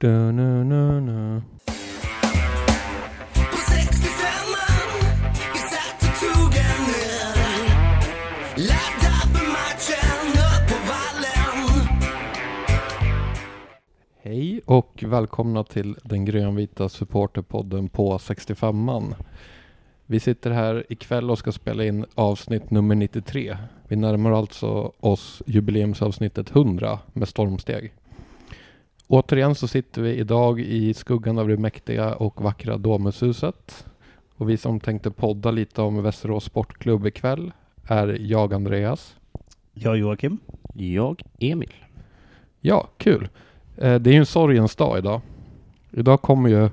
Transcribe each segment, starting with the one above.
Du, nu, nu, nu. På 65an vi satt och tog en öl Laddad för matchen upp på vallen Hej och välkomna till den grönvita supporterpodden på 65an. Vi sitter här ikväll och ska spela in avsnitt nummer 93. Vi närmar alltså oss jubileumsavsnittet 100 med stormsteg. Återigen så sitter vi idag i skuggan av det mäktiga och vackra Domushuset. Och vi som tänkte podda lite om Västerås Sportklubb ikväll är jag Andreas. Jag Joakim. Jag, Emil. Ja, kul. Eh, Det är ju en sorgens dag idag. Idag kommer ju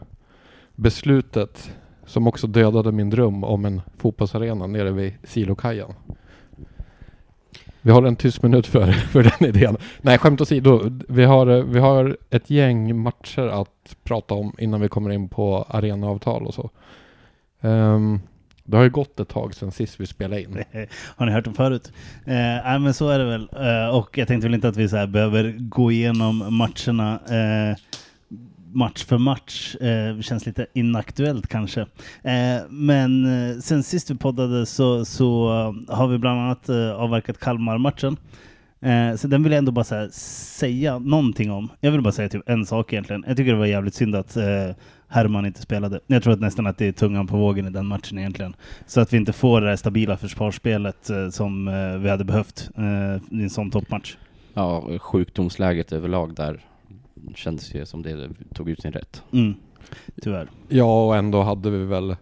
beslutet som också dödade min dröm om en fotbollsarena nere vid silokajen. Vi har en tyst minut för, för den idén. Nej, skämt åsido. Vi har, vi har ett gäng matcher att prata om innan vi kommer in på arenaavtal och så. Um, det har ju gått ett tag sedan sist vi spelade in. Har ni hört dem förut? Eh, nej, men så är det väl. Eh, och jag tänkte väl inte att vi så här behöver gå igenom matcherna eh, match för match. Eh, känns lite inaktuellt kanske. Eh, men eh, sen sist vi poddade så, så eh, har vi bland annat eh, avverkat Kalmar-matchen. Eh, så den vill jag ändå bara så här, säga någonting om. Jag vill bara säga typ en sak egentligen. Jag tycker det var jävligt synd att eh, Herman inte spelade. Jag tror att nästan att det är tungan på vågen i den matchen egentligen. Så att vi inte får det stabila försvarsspelet eh, som eh, vi hade behövt eh, i en sån toppmatch. Ja, sjukdomsläget överlag där kändes ju som det tog ut sin rätt. Mm. Tyvärr. Ja, och ändå hade vi väl...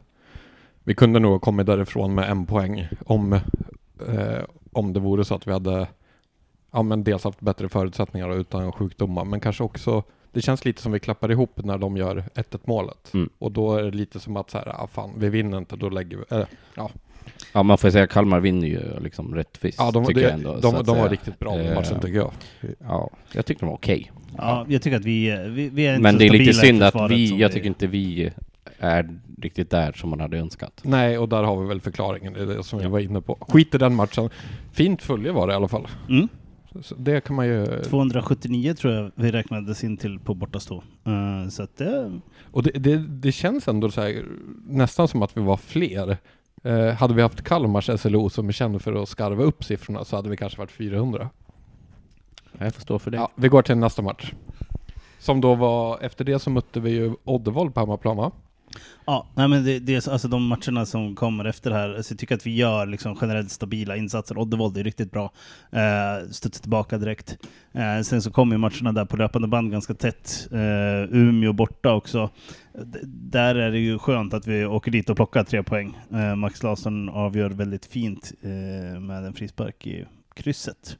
Vi kunde nog ha kommit därifrån med en poäng om, eh, om det vore så att vi hade ja, men dels haft bättre förutsättningar utan sjukdomar, men kanske också det känns lite som vi klappar ihop när de gör 1-1 målet. Mm. Och då är det lite som att så här, ah, fan, vi vinner inte, då lägger vi... Eh, ja, Ja, man får säga Kalmar vinner ju liksom rättvist, ja de, tycker det, jag ändå. de, de, var riktigt bra i Eh, matchen tycker jag. Ja, jag tyckte de var okej. Ja, jag tycker att vi, vi, vi är inte Men så det är lite synd att vi, jag tycker inte vi är riktigt där som man hade önskat. Nej, och där har vi väl förklaringen, det är det som vi Ja. var inne på. Skit i den matchen. Fint följe var det i alla fall. Mm. Så det kan man ju... 279 tror jag vi räknades in till på bortastå. Uh, så att det... Och det, det, det känns ändå så här, nästan som att vi var fler. Eh, hade vi haft Kalmars SLO som är känd för att skarva upp siffrorna så hade vi kanske varit 400. Jag får stå för det. Ja, vi går till nästa match. Som då var, efter det så mötte vi ju Oddevold på hemmaplan va? Ja, nej men det, det är alltså de matcherna som kommer efter det här, så jag tycker att vi gör liksom generellt stabila insatser. Oddevold är riktigt bra. Eh, studsar tillbaka direkt. Eh, sen så kommer ju matcherna där på löpande band ganska tätt. Eh, Umeå borta också. D- där är det ju skönt att vi åker dit och plockar tre poäng. Eh, Max Larsson avgör väldigt fint eh, med en frispark i krysset.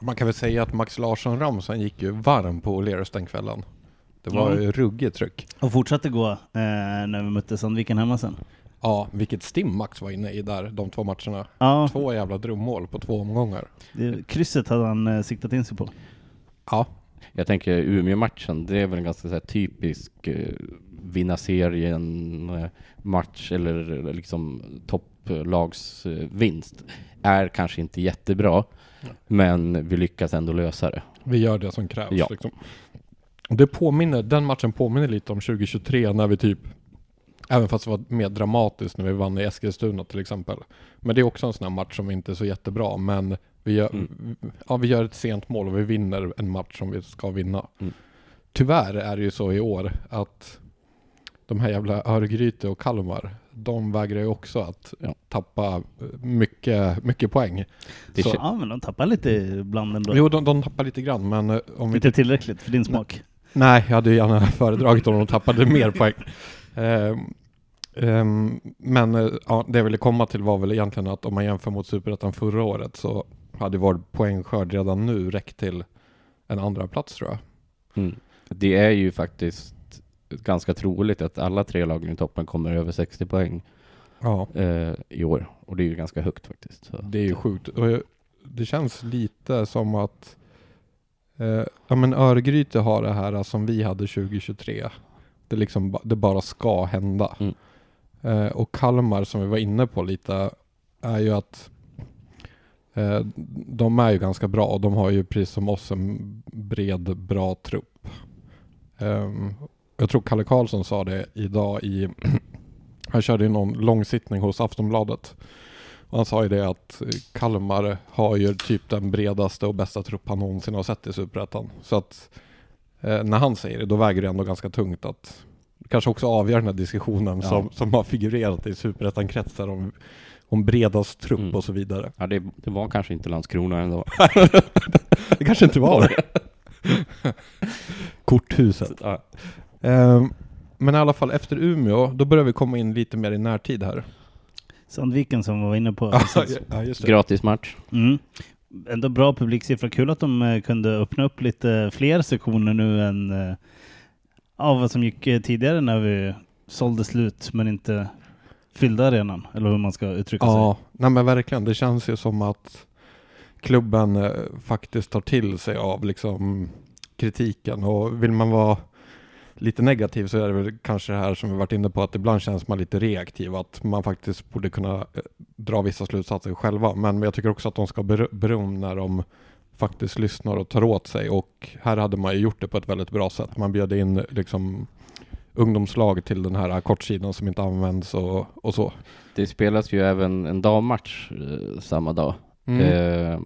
Man kan väl säga att Max Larsson-Ramsan gick ju varm på O'Learys den kvällen. Det var Ja. ju ruggigt tryck. Och fortsatte gå eh, när vi mötte Sandviken hemma sen. Ja, vilket stim Max var inne i där, de två matcherna. Ja, Två jävla drömmål på två omgångar. det, krysset hade han eh, siktat in sig på. Ja, Jag tänker Umeå-matchen, det är väl en ganska så här, typisk eh, vinna serien eh, match eller eh, liksom topplags eh, vinst. Är kanske inte jättebra, men vi lyckas ändå lösa det. vi gör det som krävs. Ja. Liksom. Det påminner, den matchen påminner lite om 2023 när vi typ Även fast det var mer dramatiskt när vi vann i Eskilstuna till exempel. Men det är också en sån här match som inte är så jättebra. Men vi gör, Mm. ja, vi gör ett sent mål och vi vinner en match som vi ska vinna. Mm. Tyvärr är det ju så i år att de här jävla Örgryte och Kalmar, de vägrar ju också att Ja. tappa mycket, mycket poäng. Så- Ja, men de tappar lite ibland ändå. Jo, de, de tappar lite grann, men eh, om vi Inte tillräckligt för din smak. Nej, jag hade ju gärna föredragit om de tappade mer poäng. Ehm, ehm, men eh, ja, det jag ville komma till var väl egentligen att om man jämför mot Superettan förra året så hade vår poängskörd redan nu räckt till en andra plats tror jag. Mm. Det är ju faktiskt ganska troligt att alla tre lagen i toppen kommer över 60 poäng Ja, eh, i år. Och det är ju ganska högt faktiskt. Så. det är ju sjukt. Och jag- det känns lite som att eh, ja, men Örgryte har det här som vi hade 2023. Det, liksom, det bara ska hända. Mm. Eh, och Kalmar som vi var inne på lite är ju att eh, de är ju ganska bra och de har ju precis som oss en bred, bra trupp. Ehm, jag tror Kalle Karlsson sa det idag i, han körde ju någon långsittning hos Aftonbladet. Han sa ju det att eh, Kalmar har ju typ den bredaste och bästa trupp han någonsin har sett i Superettan. Så att eh, när han säger det, då väger det ändå ganska tungt att kanske också avgöra den här diskussionen Ja. som, som har figurerat i Superettan-kretsar om, om bredast trupp Mm. och så vidare. Ja, det, det var kanske inte Landskrona ändå. Det kanske inte var det. Korthuset. Ja. Ehm, men i alla fall efter Umeå, då börjar vi komma in lite mer i närtid här. Sandviken som vi var inne på. ja, just det. Gratis match. Mm. Ändå bra publiksiffra. Kul att de eh, kunde öppna upp lite fler sektioner nu än eh, av vad som gick eh, tidigare när vi sålde slut men inte fyllde arenan. Eller hur man ska uttrycka sig. Ja, nej men verkligen. Det känns ju som att klubben faktiskt tar till sig av liksom kritiken och vill man vara lite negativ så är det väl kanske det här som vi varit inne på att ibland känns man lite reaktiv att man faktiskt borde kunna eh, dra vissa slutsatser själva men jag tycker också att de ska ber- beröm när de faktiskt lyssnar och tar åt sig och här hade man ju gjort det på ett väldigt bra sätt. Man bjöd in liksom ungdomslag till den här kortsidan som inte används och, och så. Det spelas ju även en dammatch eh, samma dag. Mm. Eh,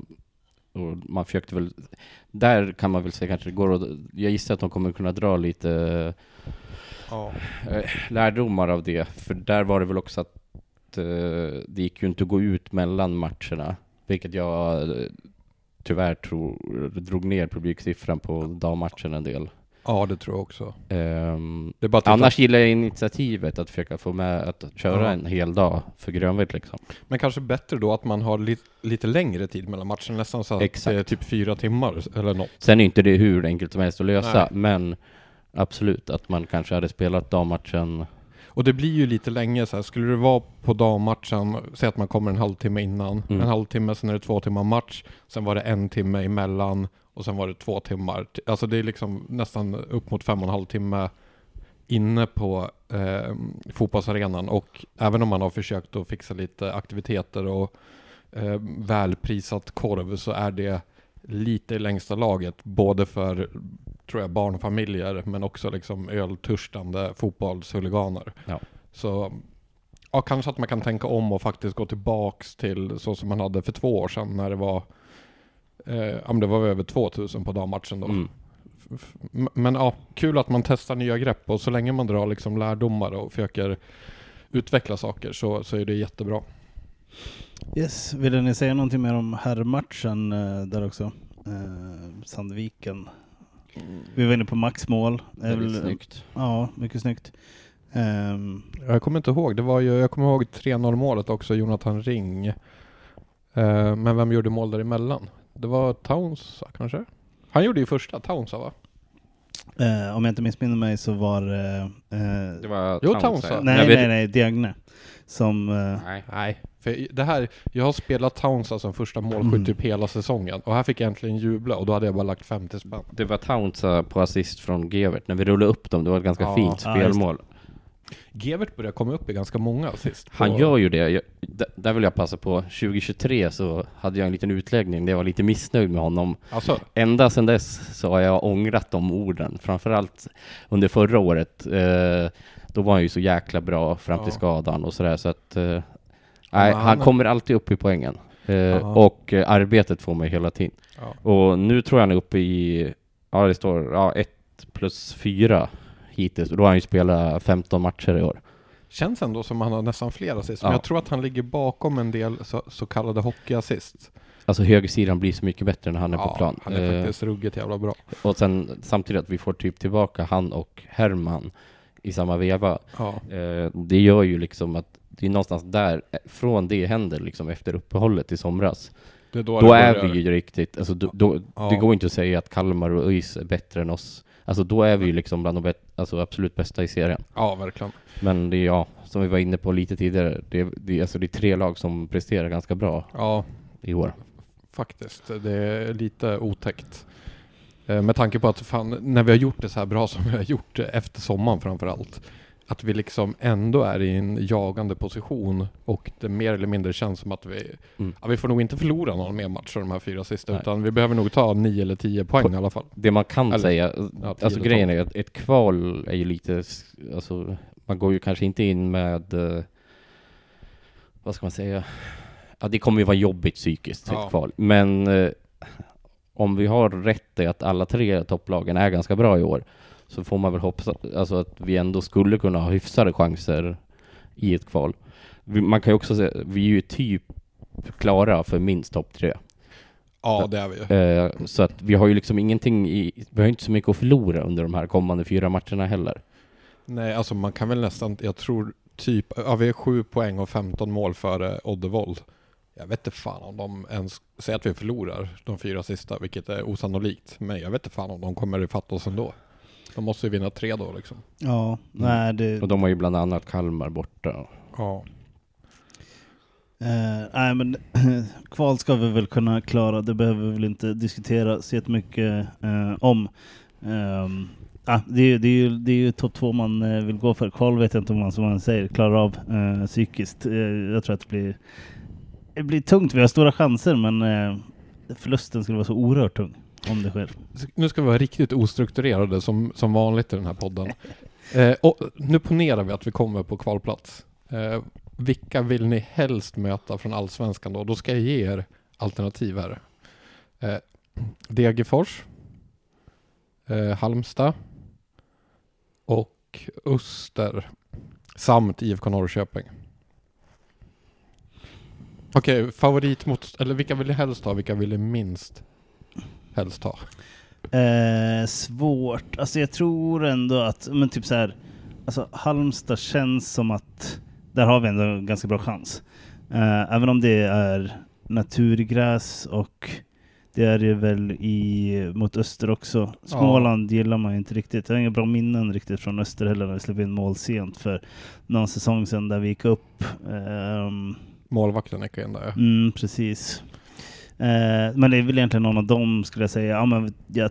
och man försökte väl, där kan man väl säga kanske det går att, jag gissar att de kommer kunna dra lite Ja. eh, lärdomar av det. För där var det väl också att eh, det gick ju inte att gå ut mellan matcherna. Vilket jag eh, tyvärr tror drog ner publiksiffran på dammatchen en del. Ja, det tror jag också. Titta- annars gillar jag initiativet att försöka få med att köra Ja. en hel dag för grönvitt liksom. Men kanske bättre då att man har li lite längre tid mellan matcherna, nästan så att Exakt. det är typ fyra timmar eller något. Sen är inte det hur enkelt som helst att lösa, Nej. men absolut att man kanske hade spelat dammatchen. Och det blir ju lite länge så här. skulle det vara på dammatchen, säg att man kommer en halvtimme innan, Mm. en halvtimme, sen är det två timmar match, sen var det en timme emellan och sen var det två timmar. Alltså det är liksom nästan upp mot fem och en halv timme inne på eh, fotbollsarenan och även om man har försökt att fixa lite aktiviteter och eh, välprisat korv så är det lite i längsta laget både för tror jag barnfamiljer men också liksom öltörstande fotbollshuliganer. Ja. Så ja, kanske att man kan tänka om och faktiskt gå tillbaks till så som man hade för två år sedan när det var eh, det var över 2000 på dammatchen då. Mm. Men ja, kul att man testar nya grepp och så länge man drar liksom lärdomar och försöker utveckla saker så, så är det jättebra. Yes, ville ni säga någonting mer om herrmatchen eh, där också? Eh, Sandviken. Vi var inne på maxmål. Det är Väldigt väl- snyggt. Ja, mycket snyggt. Ehm, Jag kommer inte ihåg, det var ju, jag kommer ihåg 3-0 målet också, Jonathan Ring. Eh, men vem gjorde mål däremellan? Det var Townsa kanske? Han gjorde ju första, Townsa va? eh, om jag inte missminner mig så var eh, eh, Det var Jo, Towns, Towns, ja. ja. Nej, vet- nej, nej, Diagne. Som... Eh, Nej. Nej, för det här, jag har spelat Townsa som första målskytt Mm. typ hela säsongen och här fick jag äntligen jubla och då hade jag bara lagt 50 spänn. Det var Towns eh, på assist från Gevert. När vi rullade upp dem, det var ett ganska Ja. fint Ja, spelmål. Gevert börjar komma upp i ganska många assist. Han gör ju det. Jag, där vill jag passa på. 2023 så hade jag en liten utläggning där jag var lite missnöjd med honom. Alltså, Ända sedan dess så har jag ångrat de orden. Framförallt under förra året. Eh, då var han ju så jäkla bra fram till Ja. skadan och sådär. Så att, eh, nej, han- han kommer alltid upp i poängen. Eh, Ja. och eh, arbetet får mig hela tiden. Och nu tror jag han är uppe i, ja det står, ja 1 plus 4 hittills. Och då har han ju spelat 15 matcher i år. Känns ändå som han har nästan fler assist. Men Ja. jag tror att han ligger bakom en del så, så kallade hockeyassist. Alltså högersidan blir så mycket bättre när han är ja, på plan. Han är Eh, faktiskt ruggigt jävla bra. och sen samtidigt att vi får typ tillbaka han och Herman i samma veva. Ja. Eh, det gör ju liksom att det är någonstans där, eh, från det händer liksom efter uppehållet i somras. Det är då, Då det är vi ju riktigt, alltså då, då, Ja. det går inte att säga att Kalmar och ÖIS är bättre än oss. Alltså då är vi ju liksom bland de alltså absolut bästa i serien. Ja, verkligen. Men det är ja, som vi var inne på lite tidigare, det är, det är, alltså det är tre lag som presterar ganska bra Ja, i år. faktiskt. Det är lite otäckt. Eh, Med tanke på att fan, när vi har gjort det så här bra som vi har gjort efter sommaren framför allt. Att vi liksom ändå är i en jagande position och det mer eller mindre känns som att vi, Mm. ja, vi får nog inte förlora någon mer match av de här fyra sista Nej. utan vi behöver nog ta nio eller tio poäng i alla fall. Det man kan Eller- säga, Ja, alltså grejen är att ett kval är ju lite, alltså man går ju kanske inte in med, eh, vad ska man säga, ja det kommer ju vara jobbigt psykiskt, Ja. ett kval. Men eh, om vi har rätt i att alla tre topplagen är ganska bra i år, så får man väl hoppas att- alltså att vi ändå skulle kunna ha hyfsade chanser i ett kval. Man kan ju också säga, vi är ju typ klara för minst topp tre. Ja, det är vi ju. Eh, så att vi har ju liksom ingenting i, vi har inte så mycket att förlora under de här kommande fyra matcherna heller. Nej, alltså man kan väl nästan, jag tror typ, ja vi är sju poäng och 15 mål före Oddevold. Jag vet inte fan om de ens, säger att vi förlorar de fyra sista, vilket är osannolikt. Men jag vet inte fan om de kommer ifatt oss ändå. De måste ju vinna tre då liksom. Ja, nej det... Och de har ju bland annat Kalmar borta. Ja. Eh, nej men kval ska vi väl kunna klara, det behöver vi väl inte diskutera så jättemycket eh, om. Um, ah, det, är, ju- det, är ju, det är ju topp två man eh, vill gå för. Kval vet jag inte om man som man säger klarar av eh, psykiskt. Eh, jag tror att det blir, det blir tungt, vi har stora chanser men eh, förlusten skulle vara så oerhört tung om dig själv. Nu ska vi vara riktigt ostrukturerade som, som vanligt i den här podden. Eh, och nu ponerar vi att vi kommer på kvalplats. Eh, vilka vill ni helst möta från Allsvenskan då? Då ska jag ge er alternativ här. Eh, Degerfors, eh, Halmstad och Öster samt IFK Norrköping. Okej, favorit mot, eller vilka vill ni helst ha? Vilka vill ni minst helst ha? Eh, svårt. Alltså jag tror ändå att, men typ så här, alltså Halmstad känns som att där har vi ändå en ganska bra chans. Eh, även om det är naturgräs och det är det väl i, mot Öster också. Småland gillar man ju inte riktigt. Jag har inga bra minnen riktigt från Öster heller när vi släppte in mål sent för någon säsong sedan där vi gick upp. Ehm, Målvakten gick in där ja. Mm, precis. Eh, men det är väl egentligen någon av dem skulle jag säga. Ja, men jag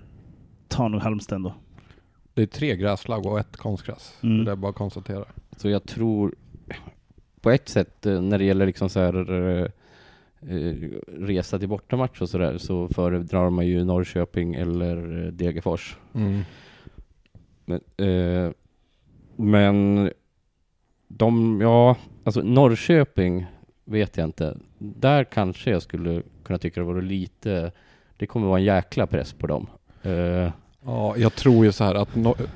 tar nog Halmstad ändå. Det är tre gräslag och ett konstgräs. Mm. Det är bara att konstatera. Så jag tror, på ett sätt eh, när det gäller liksom så här eh, resa till bortamatch och sådär så föredrar man ju Norrköping eller Degerfors. Mm. Men, eh, men de, ja, alltså Norrköping vet jag inte. Där kanske jag skulle kunna tycka det vore lite, det kommer vara en jäkla press på dem. Eh, Ja, jag tror ju så här att Nor-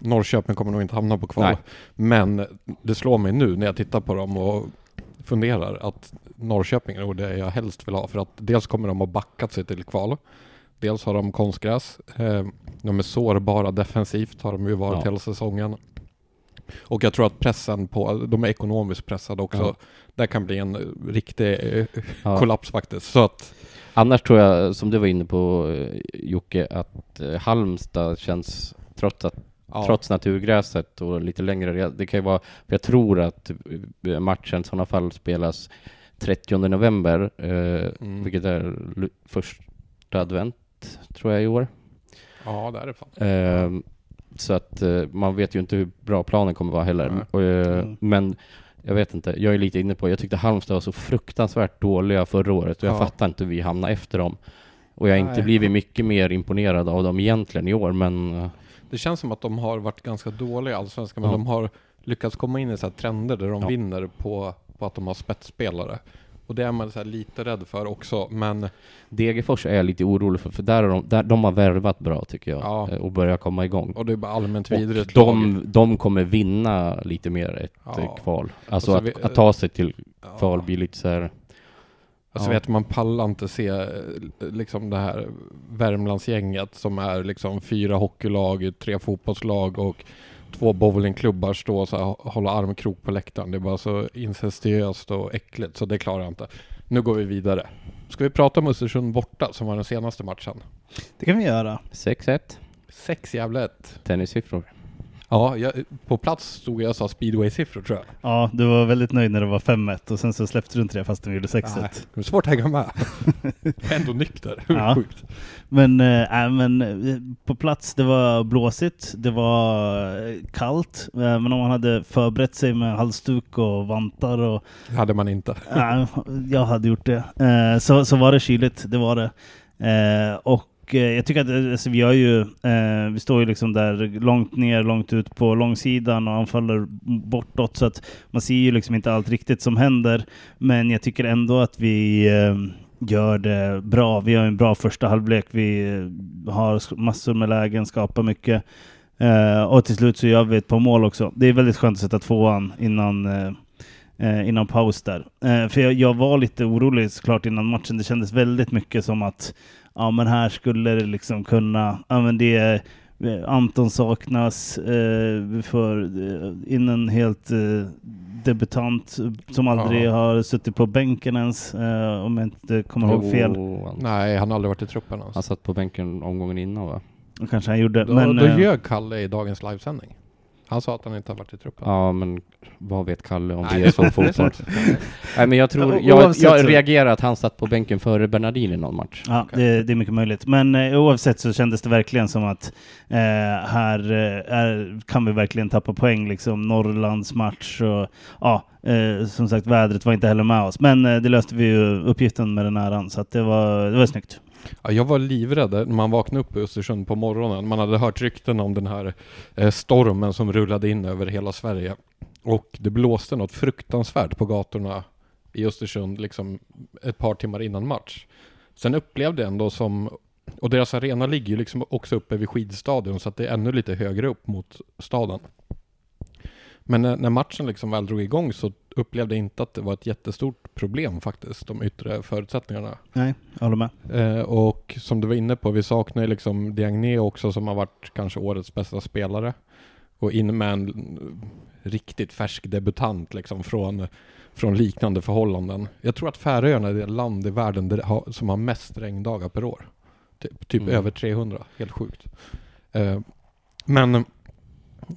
Norrköping kommer nog inte hamna på kval. Nej. Men det slår mig nu när jag tittar på dem och funderar att Norrköping är nog det jag helst vill ha. För att dels kommer de ha backat sig till kval. Dels har de konstgräs. Eh, de är sårbara defensivt har de ju varit Ja. hela säsongen. Och jag tror att pressen på, de är ekonomiskt pressade också. Ja. Det kan bli en riktig eh, ja. kollaps faktiskt. Så att Annars tror jag, som du var inne på eh, Jocke, att eh, Halmstad känns, trots, att, ja, trots naturgräset och lite längre, re- det kan ju vara, för jag tror att eh, matchen i sådana fall spelas 30 november, eh, Mm. vilket är första advent, tror jag i år. ja det är det fan. Ehm, så att eh, man vet ju inte hur bra planen kommer vara heller. Nej. Och, eh, Mm. Men jag vet inte, jag är lite inne på, jag tyckte Halmstad var så fruktansvärt dåliga förra året och jag Ja. fattar inte hur vi hamnade efter dem. Och jag har inte Nej. blivit mycket mer imponerad av dem egentligen i år, men eh, Det känns som att de har varit ganska dåliga i Allsvenskan, men Ja. de har lyckats komma in i så här trender där de Ja. vinner på, på att de har spetsspelare. Och det är man så lite rädd för också, men Degerfors är jag lite orolig för, för där har de, där, de har värvat bra tycker jag Ja. eh, och börjar komma igång. och det är bara allmänt vidrigt de, de kommer vinna lite mer ett Ja. eh, kval. Alltså så att, vi- att ta sig till Ja. kval blir lite så här. Alltså Ja. vet man pallar inte se eh, liksom det här Värmlandsgänget som är liksom fyra hockeylag, tre fotbollslag och två bowlingklubbar stå och så här, hålla armkrok på läktaren. Det är bara så incestuöst och äckligt så det klarar jag inte. Nu går vi vidare. Ska vi prata om Östersund borta som var den senaste matchen? Det kan vi göra. 6-1, Sex jävla ett. tennissiffror. Ja, jag, på plats stod jag och sa speedway-siffror tror jag. Ja, du var väldigt nöjd när det var 5-1 och sen så släppte du inte det fast de gjorde 6-1. Nej, det är svårt att hänga med. Jag är ändå nykter. Ja. Sjukt. Men, äh, men eh, på plats, det var blåsigt, det var eh, kallt. Men om man hade förberett sig med halsduk och vantar och hade man inte. äh, jag hade gjort det. Äh, så, så var det kyligt, det var det. Äh, och eh, jag tycker att eh, alltså, vi har ju, eh, vi står ju liksom där långt ner, långt ut på långsidan och anfaller bortåt så att man ser ju liksom inte allt riktigt som händer. Men jag tycker ändå att vi eh, gör det bra. Vi har en bra första halvlek. Vi eh, har massor med lägen, skapar mycket. Eh, och till slut så gör vi ett par mål också. Det är väldigt skönt att sätta tvåan innan eh, eh, innan paus där. Eh, för jag, jag var lite orolig såklart innan matchen. Det kändes väldigt mycket som att ja, men här skulle det liksom kunna, ja men det är eh, Anton saknas, eh, får eh, in en helt eh, debutant som aldrig Ja. har suttit på bänken ens, eh, om jag inte kommer ihåg fel. Nej, han har aldrig varit i truppen ens. han satt på bänken omgången innan va? Och kanske han gjorde. Då, men, då eh, ljög Kalle i dagens livesändning. Han sa att han inte har varit i truppen. Ja, men vad vet Kalle om Nej, det är är fotboll? Nej, men jag tror, Ja, jag, jag så- reagerar att han satt på bänken före Bernardini i någon match. Ja, det, det är mycket möjligt. Men eh, oavsett så kändes det verkligen som att eh, här eh, är, kan vi verkligen tappa poäng. Liksom Norrlands match och ja, eh, som sagt vädret var inte heller med oss. Men eh, det löste vi ju uppgiften med den äran så att det var, det var snyggt. Ja, jag var livrädd när man vaknade upp i Östersund på morgonen. Man hade hört rykten om den här eh, stormen som rullade in över hela Sverige. Och det blåste något fruktansvärt på gatorna i Östersund liksom ett par timmar innan match. Sen upplevde jag ändå som, och deras arena ligger ju liksom också uppe vid skidstadion så att det är ännu lite högre upp mot staden. Men när, när matchen liksom väl drog igång så upplevde jag inte att det var ett jättestort problem faktiskt, de yttre förutsättningarna. Nej, jag håller med. Eh, och som du var inne på, vi saknar ju liksom Diagne också som har varit kanske årets bästa spelare. Och in med en riktigt färsk debutant liksom från, från liknande förhållanden. Jag tror att Färöarna är det land i världen där har, som har mest regndagar per år. Typ, typ Mm. över 300, helt sjukt. Eh, men,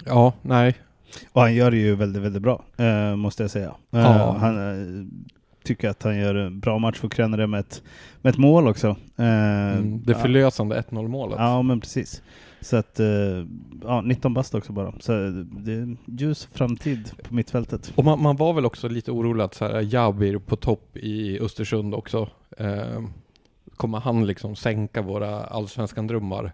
ja, nej. Och han gör det ju väldigt, väldigt bra, eh, måste jag säga. Eh, Ja. Han eh, tycker att han gör en bra match för att kröna det med ett, med ett mål också. Eh, Mm, det ja. förlösande 1-0 målet. Ja, men precis. Så att, eh, ja, 19 bast också bara. Så det är ljus framtid på mittfältet. Och man, man var väl också lite orolig att så här, Jabir på topp i Östersund också. Eh, kommer han liksom sänka våra allsvenskan drömmar?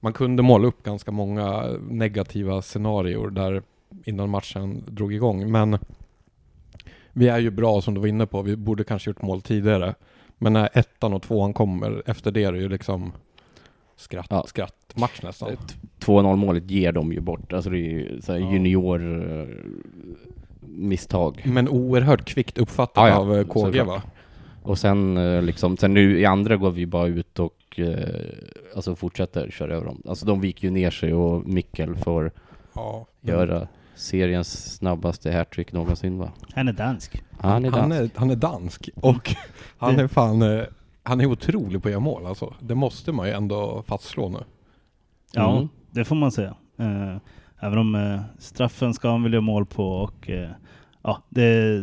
Man kunde måla upp ganska många negativa scenarier där innan matchen drog igång. Men vi är ju bra som du var inne på. Vi borde kanske gjort mål tidigare. Men när ettan och tvåan kommer efter det är det ju liksom skratt, Ja. skrattmatch nästan. Ett 2-0 målet ger de ju bort. Alltså det är ju så Ja. junior eh, misstag. Men oerhört kvickt uppfattat Ja, av eh, KG såklart. va? Och sen eh, liksom, sen nu i andra går vi bara ut och alltså fortsätter köra över dem. Alltså de viker ju ner sig och Mikkel får Ja. göra seriens snabbaste hattrick någonsin va? Han är dansk. Han är han, dansk. är, han är dansk och han är fan, eh, han är otrolig på att göra mål alltså. Det måste man ju ändå fastslå nu. Ja, Mm. det får man säga. Eh, även om eh, straffen ska han väl göra mål på och ja, det,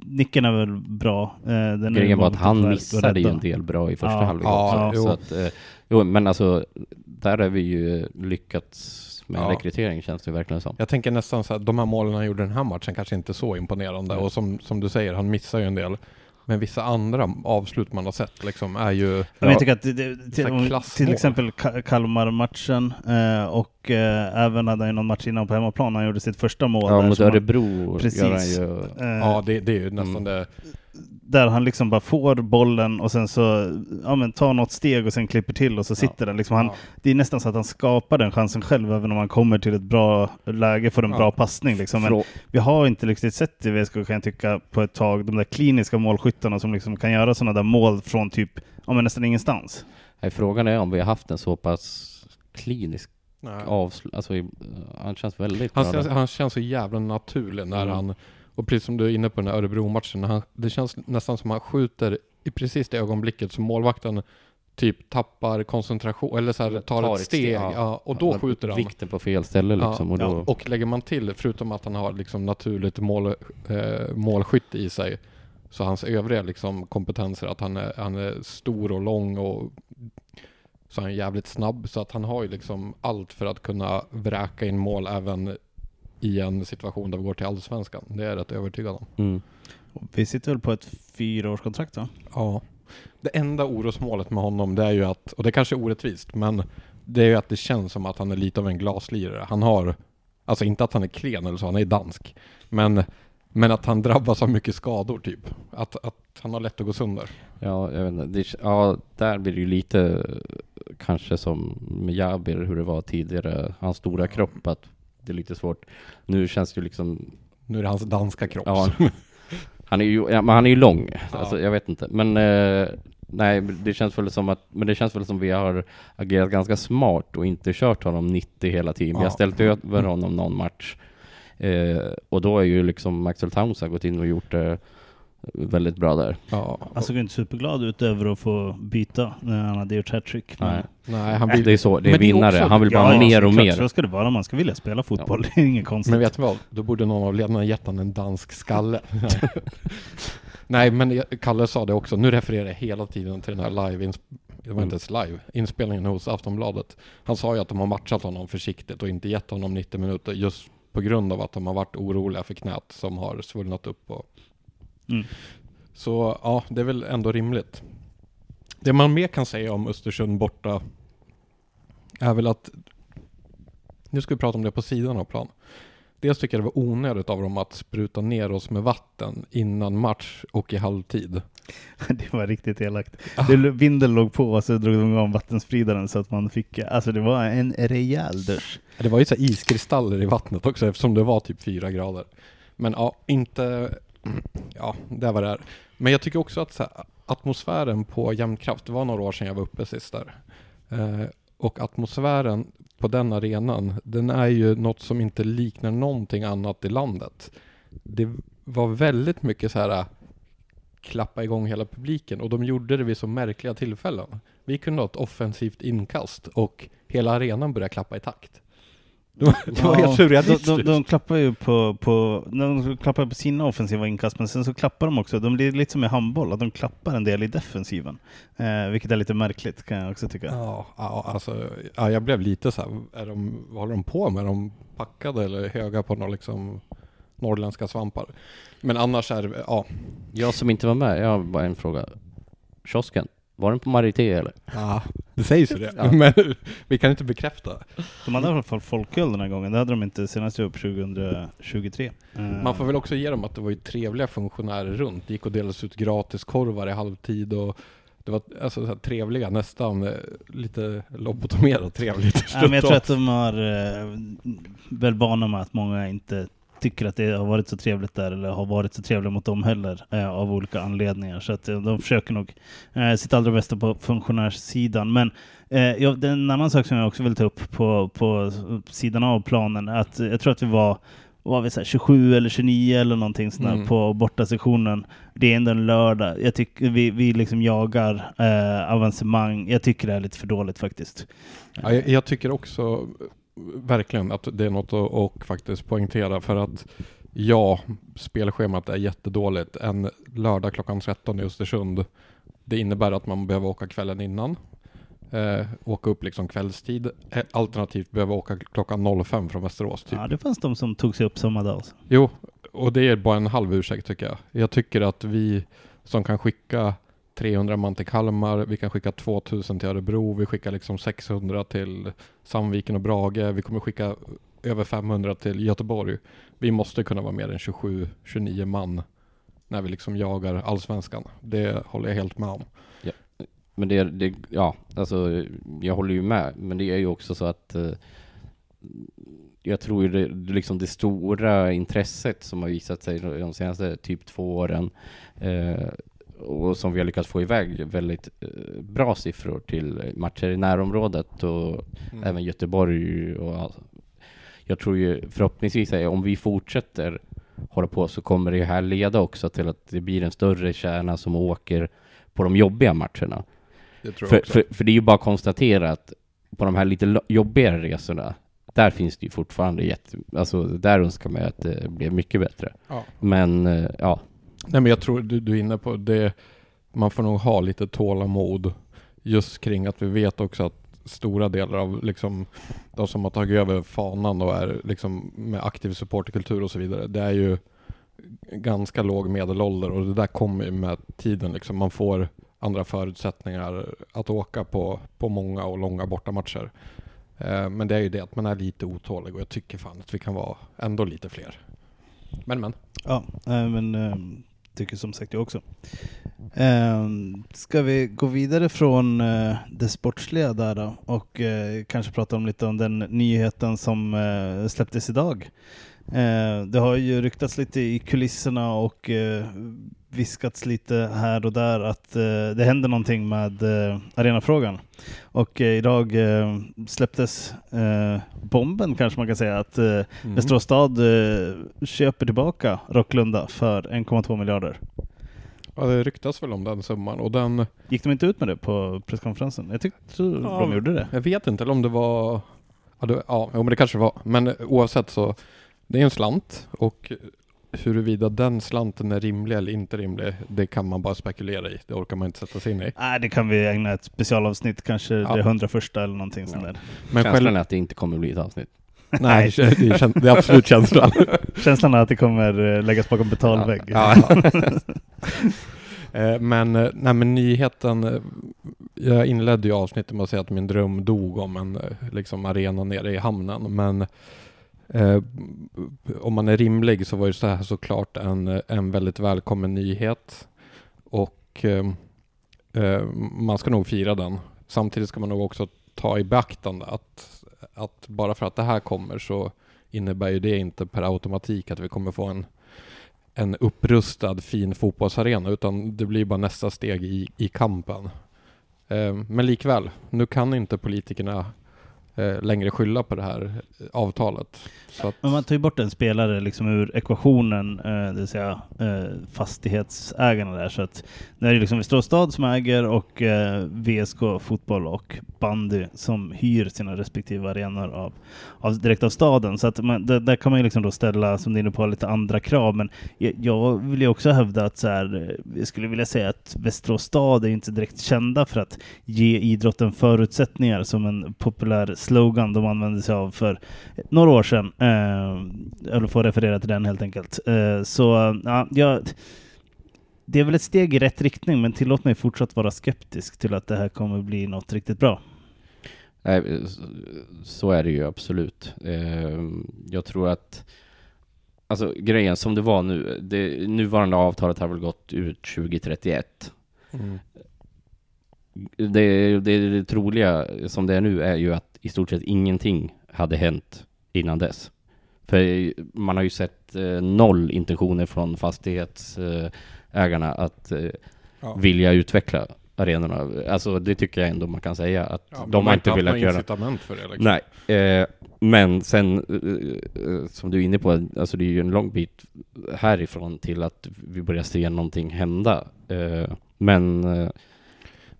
nicken är väl bra. Den är Grejen var att han missade ju en del bra i första Ja. halvlek Ja, också. jo. Så att, jo, men alltså, där har vi ju lyckats med Ja. rekrytering känns det verkligen som. Jag tänker nästan så att de här målen han gjorde den här matchen kanske inte är så imponerande Nej. och som, som du säger, han missar ju en del. Men vissa andra avslut man har sett liksom är ju... Men jag tycker att det, det, till, till exempel Ka- Kalmar-matchen eh, och eh, även hade han någon match innan på hemmaplan han gjorde sitt första mål. Ja, där mot Örebro Precis. gör han ju... eh, Ja, det, det är ju nästan Mm. det. Där han liksom bara får bollen och sen så ja, men tar något steg och sen klipper till och så sitter den. Liksom han, Ja. Det är nästan så att han skapar den chansen själv även om han kommer till ett bra läge för en Ja. bra passning. Liksom. Men Frå- vi har inte riktigt sett det i VSK kan jag tycka på ett tag. De där kliniska målskyttarna som liksom kan göra sådana där mål från typ ja, men nästan ingenstans. Nej, frågan är om vi har haft en så pass klinisk avslut. Alltså, han känns väldigt Han, bra. känns, där. han känns så jävla naturlig när Mm. han, och precis som du är inne på den här Örebro-matchen, när han, det känns nästan som han skjuter i precis det ögonblicket som målvakten typ tappar koncentration eller så här, Eller tar, ett steg, ja. och då Ja, skjuter han. Vikten på fel ställe liksom. och Ja, då, Och lägger man till, förutom att han har liksom naturligt mål, eh, målskytt i sig, så hans övriga liksom kompetenser, att han är, han är stor och lång och så han är jävligt snabb. Så att han har ju liksom allt för att kunna vräka in mål även i en situation där vi går till Allsvenskan. Det är jag rätt övertygad om. mm. Vi sitter väl på ett fyraårskontrakt va? Ja. Det enda orosmålet med honom det är ju att, och det kanske är orättvist, men det är ju att det känns som att han är lite av en glaslirare. Han har, alltså inte att han är klen eller så, han är dansk. Men, men att han drabbas av mycket skador typ. Att, att han har lätt att gå sönder. Ja, jag vet inte. Det, ja, där blir det ju lite kanske som med Jabir, hur det var tidigare. Hans stora kropp, att det är lite svårt. Nu känns det ju liksom... Nu är det hans danska kropp. Ja, han är ju, ja, men han är ju lång. Alltså, jag vet inte. Men eh, nej, det känns väl som att, men det känns väl som vi har agerat ganska smart och inte kört honom 90 hela tiden. Vi Ja. har ställt över honom någon match. Eh, och då är ju liksom Axel Townsend gått in och gjort det väldigt bra där. ja. Han såg inte superglad ut över att få byta när han hade gjort hattrick. Nej. Nej, han Det blir... är så, det är Men det är vinnare. också- Han vill bara Ja, mer och mer. Så ska det vara. Man ska vilja spela fotboll. Det är inget konstigt. Men vet du vad? Då borde någon av ledarna gett han en dansk skalle. Nej, men Kalle sa det också. Nu refererar jag hela tiden till den här live det var inte ens live, inspelningen hos Aftonbladet. Han sa ju att de har matchat honom försiktigt och inte gett honom 90 minuter just på grund av att de har varit oroliga för knät som har svullnat upp. Och... Mm. Så ja, det är väl ändå rimligt. Det man mer kan säga om Östersund borta är väl att nu ska vi prata om det på sidan av plan. Dels tycker jag det var onödigt av dem att spruta ner oss med vatten innan match och i halvtid. Det var riktigt elakt. Det, vinden låg på och så drog de igång vattenspridaren så att man fick, alltså det var en rejäl dusch. Det var ju så här iskristaller i vattnet också eftersom det var typ fyra grader. Men ja, inte... Ja, det var det här. Men jag tycker också att så här, atmosfären på Jämtkraft, det var några år sedan jag var uppe sist där. Eh, och atmosfären på den arenan, den är ju något som inte liknar någonting annat i landet. Det var väldigt mycket så här äh, klappa igång hela publiken och de gjorde det vid så märkliga tillfällen. Vi kunde ha ett offensivt inkast och hela arenan började klappa i takt. Det var, det var helt de, de, de klappar ju på, på, de klappar på sina offensiva inkast, men sen så klappar de också, de blir lite som i handboll, att de klappar en del i defensiven. Eh, vilket är lite märkligt kan jag också tycka. Ja, ja, alltså, ja, jag blev lite så här, är de, vad håller de på med? Är de packade eller höga på några liksom norrländska svampar? Men annars är det, ja. Jag som inte var med, jag har bara en fråga. Kiosken, var den på Marité eller? ja det sägs ju det. Ja. Men vi kan inte bekräfta. De hade i alla fall folköl den här gången, det hade de inte senast upp 2023. Eh, Man får väl också ge dem att det var ju trevliga funktionärer runt. Det gick och delades ut gratis korvar i halvtid och det var alltså så här trevliga, nästan eh, lite lobotomerat trevligt. Ja, men jag tror att de har eh, väl vana med att många inte tycker att det har varit så trevligt där eller har varit så trevliga mot dem heller eh, av olika anledningar. Så att eh, de försöker nog eh, sitt allra bästa på funktionärssidan. Men eh, ja, det är en annan sak som jag också vill ta upp på, på sidan av planen. Att, jag tror att vi var var vi så här 27 eller 29 eller någonting sånt där Mm. på borta sektionen. Det är ändå en lördag. Jag tycker vi, vi liksom jagar eh, avancemang. Jag tycker det är lite för dåligt faktiskt. Ja, jag, jag tycker också verkligen att det är något att och faktiskt poängtera för att ja, spelschemat är jättedåligt. En lördag klockan 13 i Östersund. Det innebär att man behöver åka kvällen innan. Eh, åka upp liksom kvällstid. Eh, Alternativt behöva åka klockan 05 från Västerås. Typ. Ja, det fanns de som tog sig upp samma dag. Alltså. Jo, och det är bara en halv ursäkt tycker jag. Jag tycker att vi som kan skicka 300 man till Kalmar, vi kan skicka 2000 till Örebro, vi skickar liksom 600 till Sandviken och Brage, vi kommer skicka över 500 till Göteborg. Vi måste kunna vara mer än 27-29 man när vi liksom jagar allsvenskan. Det håller jag helt med om. Men det, det, ja, alltså jag håller ju med, men det är ju också så att eh, jag tror ju det, det, liksom det stora intresset som har visat sig de senaste typ två åren eh, och som vi har lyckats få iväg väldigt eh, bra siffror till matcher i närområdet och även Göteborg och jag tror ju förhoppningsvis att om vi fortsätter hålla på så kommer det här leda också till att det blir en större kärna som åker på de jobbiga matcherna. För, för, för det är ju bara att konstatera att på de här lite jobbigare resorna, där finns det ju fortfarande jätte... Alltså där önskar man ju att det blev mycket bättre. Ja. Men eh, ja, Nej men jag tror du, du är inne på det. Man får nog ha lite tålamod just kring att vi vet också att stora delar av liksom de som har tagit över fanan och är liksom med aktiv supporterkultur och så vidare. Det är ju ganska låg medelålder och det där kommer ju med tiden liksom. Man får andra förutsättningar att åka på, på många och långa bortamatcher. Eh, men det är ju det att man är lite otålig och jag tycker fan att vi kan vara ändå lite fler. Men men. Ja, men eh, tycker som sagt jag också. Eh, ska vi gå vidare från eh, det sportsliga där då och eh, kanske prata om lite om den nyheten som eh, släpptes idag. Eh, det har ju ryktats lite i kulisserna och eh, viskats lite här och där att eh, det händer någonting med eh, arenafrågan. Och eh, idag eh, släpptes eh, bomben kanske man kan säga att eh, Mm. Västerås stad eh, köper tillbaka Rocklunda för 1,2 miljarder. Ja, det ryktas väl om den summan och den, Gick de inte ut med det på presskonferensen? Jag tyckte Ja, de gjorde det. jag vet inte eller om det var, ja, det, ja men det kanske var, men oavsett så, det är en slant och huruvida den slanten är rimlig eller inte rimlig, det kan man bara spekulera i. Det orkar man inte sätta sig in i. Nej, det kan vi ägna ett specialavsnitt, kanske Ja. det hundra första eller någonting sånt där. Men känslan själv, är att det inte kommer bli ett avsnitt. nej, det är, käns- det är absolut känslan. Känslan är att det kommer eh, läggas bakom betalvägg. Ja. Eh, Men, eh, nej, men nyheten, jag inledde ju avsnittet med att säga att min dröm dog om en liksom, arena nere i hamnen. Men eh, om man är rimlig så var ju så här såklart en, en väldigt välkommen nyhet. Och eh, eh, man ska nog fira den. Samtidigt ska man nog också ta i beaktande att, att bara för att det här kommer så innebär ju det inte per automatik att vi kommer få en en upprustad fin fotbollsarena utan det blir bara nästa steg i, i kampen. Eh, men likväl, nu kan inte politikerna Eh, längre skylla på det här eh, avtalet. Så att, Men man tar ju bort en spelare liksom ur ekvationen, eh, det vill säga eh, fastighetsägarna där. Så att nu är det liksom Västerås stad som äger och eh, VSK fotboll och bandy som hyr sina respektive arenor av, av, direkt av staden. Så att man, där, där kan man ju liksom då ställa, som du är inne på, lite andra krav. Men jag, jag vill ju också hävda att så här, eh, jag skulle vilja säga att Västerås stad är inte direkt kända för att ge idrotten förutsättningar som en populär slogan de använde sig av för några år sedan. Eh, jag får referera till den helt enkelt. Eh, så ja, jag, det är väl ett steg i rätt riktning, men tillåt mig fortsatt vara skeptisk till att det här kommer bli något riktigt bra. Nej, så är det ju absolut. Eh, Jag tror att Alltså grejen som det var nu, det nuvarande avtalet har väl gått ut 2031. mm, Det, det, det troliga som det är nu är ju att i stort sett ingenting hade hänt innan dess. För man har ju sett eh, noll intentioner från fastighetsägarna att eh, ja. vilja utveckla arenorna. Alltså det tycker jag ändå man kan säga att Ja, de har inte velat göra. incitament för det. Liksom. Nej, eh, men sen eh, eh, som du är inne på, alltså det är ju en lång bit härifrån till att vi börjar se någonting hända. Eh, men eh,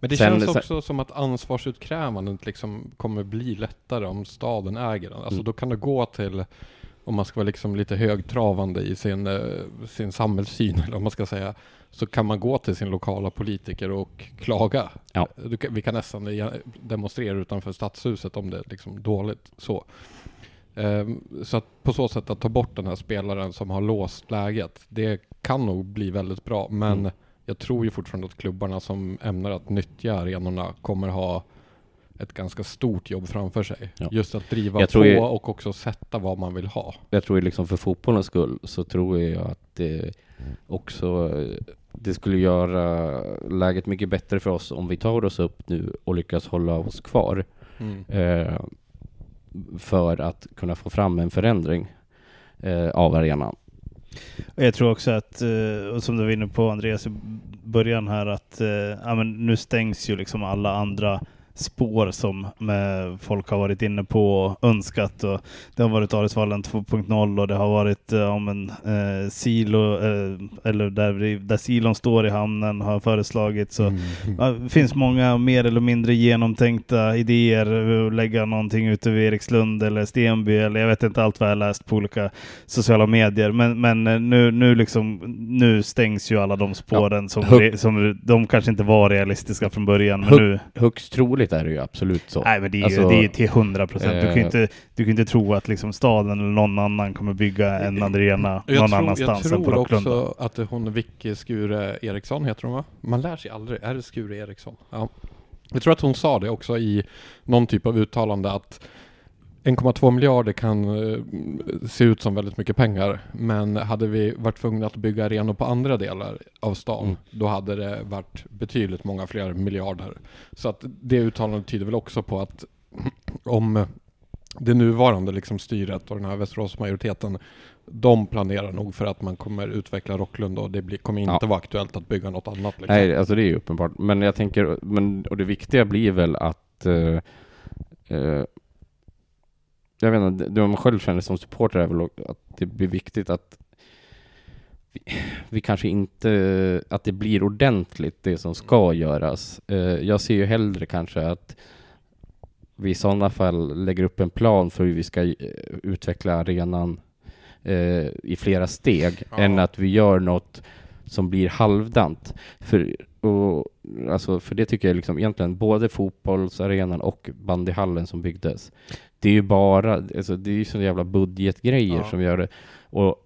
Men det Sen- känns sen- också som att ansvarsutkrävandet liksom kommer bli lättare om staden äger den. Alltså Mm. då kan det gå till, om man ska vara liksom lite högtravande i sin, eh, sin samhällssyn, eller vad man ska säga, så kan man gå till sin lokala politiker och klaga. Ja. Kan, vi kan nästan demonstrera utanför stadshuset om det är liksom dåligt så. Ehm, Så att på så sätt att ta bort den här spelaren som har låst läget, det kan nog bli väldigt bra. Men Mm. Jag tror ju fortfarande att klubbarna som ämnar att nyttja arenorna kommer ha ett ganska stort jobb framför sig. Ja. Just att driva på ju- och också sätta vad man vill ha. jag tror ju liksom för fotbollens skull så tror jag att det också det skulle göra läget mycket bättre för oss om vi tar oss upp nu och lyckas hålla oss kvar. eh, för att kunna få fram en förändring eh, av arenan. Och Jag tror också att, eh, och som du var inne på Andreas i början här, att eh, ja, men nu stängs ju liksom alla andra spår som med folk har varit inne på och önskat. Och det har varit Aresvallen 2.0 och det har varit eh, om en eh, silo, eh, eller där, där silon står i hamnen har föreslagits. Så Mm. Ja, Det finns många mer eller mindre genomtänkta idéer. eh, Lägga någonting ute vid Erikslund eller Stenby eller jag vet inte allt vad jag läst på olika sociala medier. Men, men eh, nu, nu, liksom, nu stängs ju alla de spåren som, Hugg- som de kanske inte var realistiska från början. Men Hugg- nu, Högst troligt är det ju absolut så. nej, men det är ju Alltså, det är till hundra procent. Du kan ju eh, inte, du kan inte tro att liksom staden eller någon annan kommer bygga en arena Jag någon tror, annanstans jag än på tror Rocklunda. också att det är hon Vicky Skure Eriksson heter hon va? Man lär sig aldrig. Är det Skure Eriksson? Ja. Jag tror att hon sa det också i någon typ av uttalande att 1,2 miljarder kan eh, se ut som väldigt mycket pengar. Men hade vi varit tvungna att bygga arenor på andra delar av stan, Mm. då hade det varit betydligt många fler miljarder. Så att det uttalandet tyder väl också på att om det nuvarande liksom styret och den här Västeråsmajoriteten de planerar nog för att man kommer utveckla Rocklunda och det blir, kommer inte Ja. vara aktuellt att bygga något annat. Liksom. Nej, alltså det är ju uppenbart. Men jag tänker, men, och det viktiga blir väl att eh, eh, jag vet inte, det man själv känner som supporter är väl att det blir viktigt att vi, vi kanske inte, att det blir ordentligt det som ska göras. Eh, jag ser ju hellre kanske att vi i sådana fall lägger upp en plan för hur vi ska eh, utveckla arenan eh, i flera steg Ja. än att vi gör något som blir halvdant. För, och, alltså, för det tycker jag liksom egentligen både fotbollsarenan och bandyhallen som byggdes. Det är ju bara, alltså, det är ju så jävla budgetgrejer Ja. som gör det. Och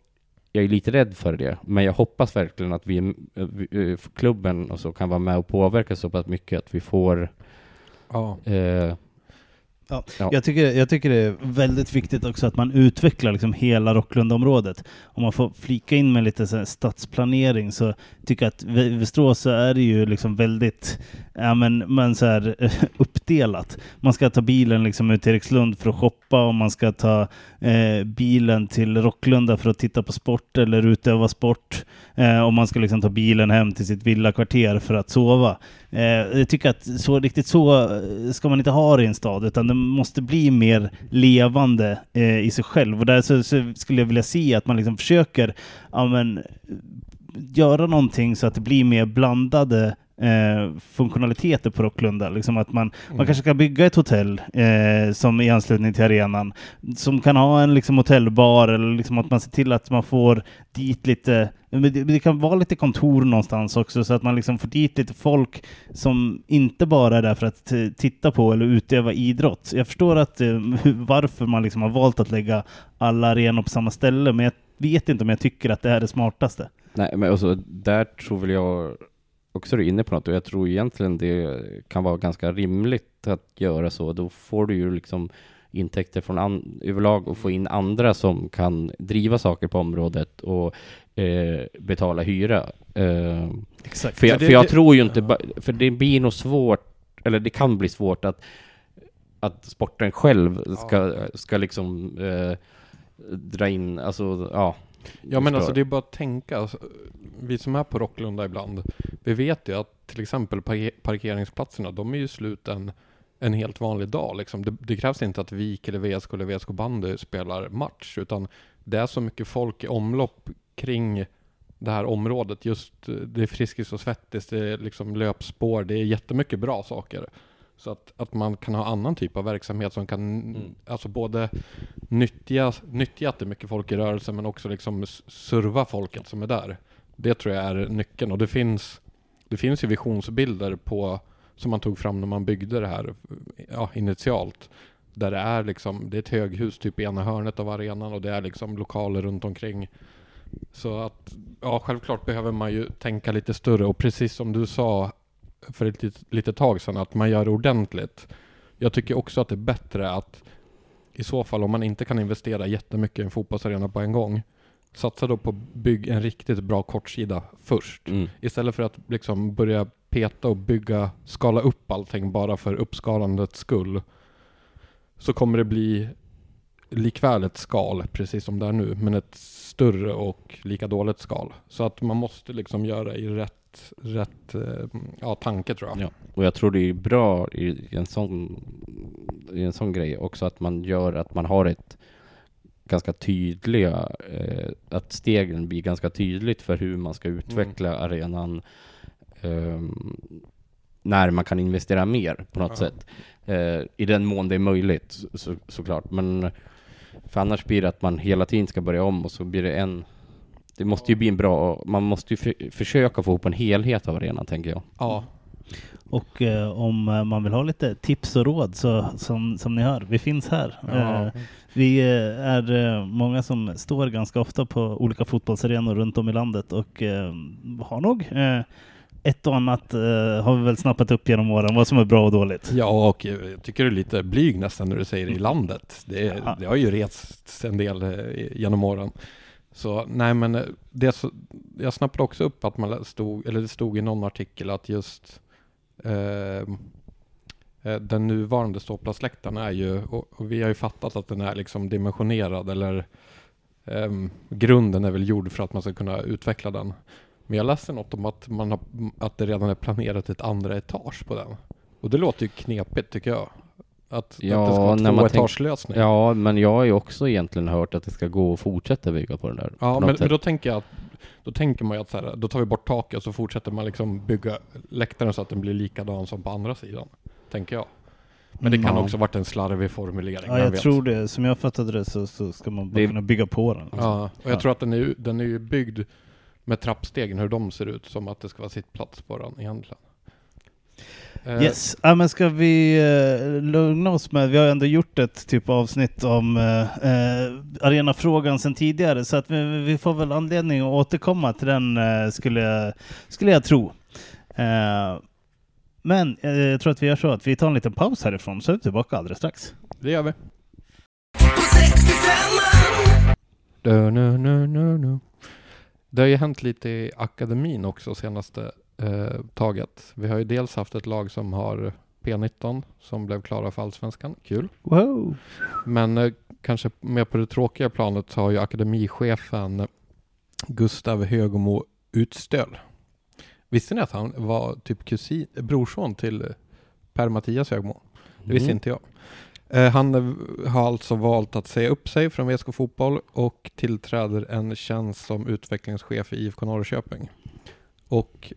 jag är lite rädd för det, men jag hoppas verkligen att vi, eh, eh, klubben och så kan vara med och påverka så pass mycket att vi får Ja. eh, Ja. Ja. Jag, tycker, jag tycker det är väldigt viktigt också att man utvecklar liksom hela Rocklundaområdet. Om man får flika in med lite så stadsplanering så tycker jag att Västerås så är det ju liksom väldigt ja, men, men så här, uppdelat. Man ska ta bilen liksom ut till Erikslund för att shoppa och man ska ta eh, bilen till Rocklunda för att titta på sport eller utöva sport. Eh, och man ska liksom ta bilen hem till sitt villakvarter för att sova. Eh, jag tycker att så riktigt så eh, ska man inte ha det i en stad, utan det måste bli mer levande eh, i sig själv. Och där så, så skulle jag vilja se att man liksom försöker ja, men, göra någonting så att det blir mer blandade eh, funktionaliteter på Rocklunda. Liksom att man, man kanske ska bygga ett hotell eh, som i anslutning till arenan som kan ha en liksom, hotellbar eller liksom att man ser till att man får dit lite det, det kan vara lite kontor någonstans också så att man liksom får dit lite folk som inte bara är där för att titta på eller utöva idrott. Jag förstår att eh, varför man liksom har valt att lägga alla arenor på samma ställe men jag vet inte om jag tycker att det är det smartaste. Nej, men alltså, där tror väl jag också du är inne på något och jag tror egentligen det kan vara ganska rimligt att göra så. Då får du ju liksom intäkter från an- överlag och få in andra som kan driva saker på området och eh, betala hyra. Eh, Exakt. för jag, det- för jag det- tror ju inte, ba- för det blir nog svårt, eller det kan bli svårt att, att sporten själv ska, ska liksom eh, dra in, alltså ja. Ja men alltså det är bara att tänka. Alltså, vi som är på Rocklunda ibland, vi vet ju att till exempel parke- parkeringsplatserna, de är ju slut en, en helt vanlig dag. Liksom. Det, det krävs inte att VIK eller VSK eller VSK bandy spelar match, utan det är så mycket folk i omlopp kring det här området. Just eh, det är Friskis och Svettis, det är liksom löpspår, det är jättemycket bra saker. Så att, att man kan ha annan typ av verksamhet som kan, Mm. alltså både nyttja, nyttja att det är mycket folk i rörelse men också liksom serva folket som är där. Det tror jag är nyckeln och det finns, det finns ju visionsbilder på, som man tog fram när man byggde det här ja, initialt. Där det är liksom, det är ett höghus typ i ena hörnet av arenan och det är liksom lokaler runt omkring. Så att, ja självklart behöver man ju tänka lite större och precis som du sa för ett litet, litet tag sedan att man gör det ordentligt. Jag tycker också att det är bättre att i så fall om man inte kan investera jättemycket i en fotbollsarena på en gång satsa då på att bygga en riktigt bra kortsida först. Mm. Istället för att liksom börja peta och bygga, skala upp allting bara för uppskalandets skull. Så kommer det bli likväl ett skal, precis som det är nu, men ett större och lika dåligt skal. Så att man måste liksom göra i rätt, rätt eh, ja, tanke tror jag. Ja. Och jag tror det är bra i, en sån, i en sån grej också att man gör att man har ett ganska tydliga, eh, att stegen blir ganska tydligt för hur man ska utveckla arenan ehm, när man kan investera mer på något Ja. sätt. Eh, I den mån det är möjligt så, såklart. Men för annars blir det att man hela tiden ska börja om och så blir det en det måste ju bli en bra, man måste ju för, försöka få ihop en helhet av arenan tänker jag. Ja, Och eh, om eh, man vill ha lite tips och råd så som, som ni hör, vi finns här. ja. Eh, vi eh, är eh, många som står ganska ofta på olika fotbollsarenor runt om i landet och eh, har nog eh, ett och annat eh, har vi väl snappat upp genom åren vad som är bra och dåligt. ja och jag tycker du är lite blyg nästan när du säger i landet. Det, Ja. det har ju rests en del eh, genom åren. Så nej men eh, det så, jag snappade också upp att man stod, eller det stod i någon artikel att just ehm, eh, den nuvarande ståplatsläktaren är ju, och, och vi har ju fattat att den är liksom dimensionerad eller eh, grunden är väl gjord för att man ska kunna utveckla den. Men jag läste något om att, man har, att det redan är planerat ett andra etage på den. Och det låter ju knepigt tycker jag. Att, att det Ja, ska vara när man tvåetagslösning. Ja, men jag har ju också egentligen hört att det ska gå att fortsätta bygga på den där. Ja, men, men då tänker jag att då tänker man ju att så här, då tar vi bort taket och så fortsätter man liksom bygga läktaren så att den blir likadan som på andra sidan. Tänker jag. Men det kan Mm. också varit en slarvig formulering. Ja, jag vet? tror det. Som jag fattade det så, så ska man bara Det- kunna bygga på den. liksom. Ja, och jag Ja. tror att den är, ju- den är ju byggd med trappstegen, hur de ser ut, som att det ska vara sittplats på den egentligen. Eh, Yes, ja, men ska vi eh, lugna oss med, vi har ändå gjort ett typ avsnitt om eh, eh, arenafrågan sedan tidigare så att vi, vi får väl anledning att återkomma till den eh, skulle, jag, skulle jag tro. Eh, men jag tror att vi gör så att vi tar en liten paus härifrån så är vi tillbaka alldeles strax. Det gör vi. På 65 Du, nu, nu, nu, nu. Det har ju hänt lite i akademin också senaste eh, taget. Vi har ju dels haft ett lag som har P19 som blev klara för Allsvenskan. Kul. Wow. Men eh, kanske mer på det tråkiga planet så har ju akademichefen Gustav Högmo Utstöl. Visste ni att han var typ kusin, brorson till Per-Mattias Högmo? Det visste Mm. inte jag. Eh, han har alltså valt att säga upp sig från VSK Fotboll och tillträder en tjänst som utvecklingschef i IFK Norrköping. Och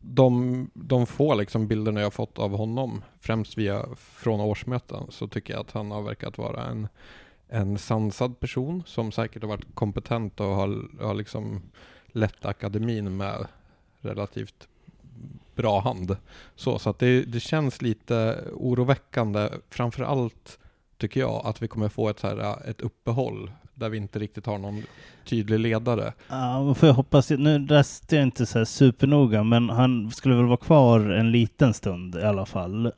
de, de få liksom bilderna jag har fått av honom, främst via från årsmöten, så tycker jag att han har verkat vara en, en sansad person som säkert har varit kompetent och har, har liksom lett akademin med relativt bra hand. Så, så att det, det känns lite oroväckande, framför allt tycker jag, att vi kommer få ett, så här, ett uppehåll där vi inte riktigt har någon tydlig ledare. Ja, får jag hoppas, nu läste jag inte så här supernoga men han skulle väl vara kvar en liten stund i alla fall. Eh,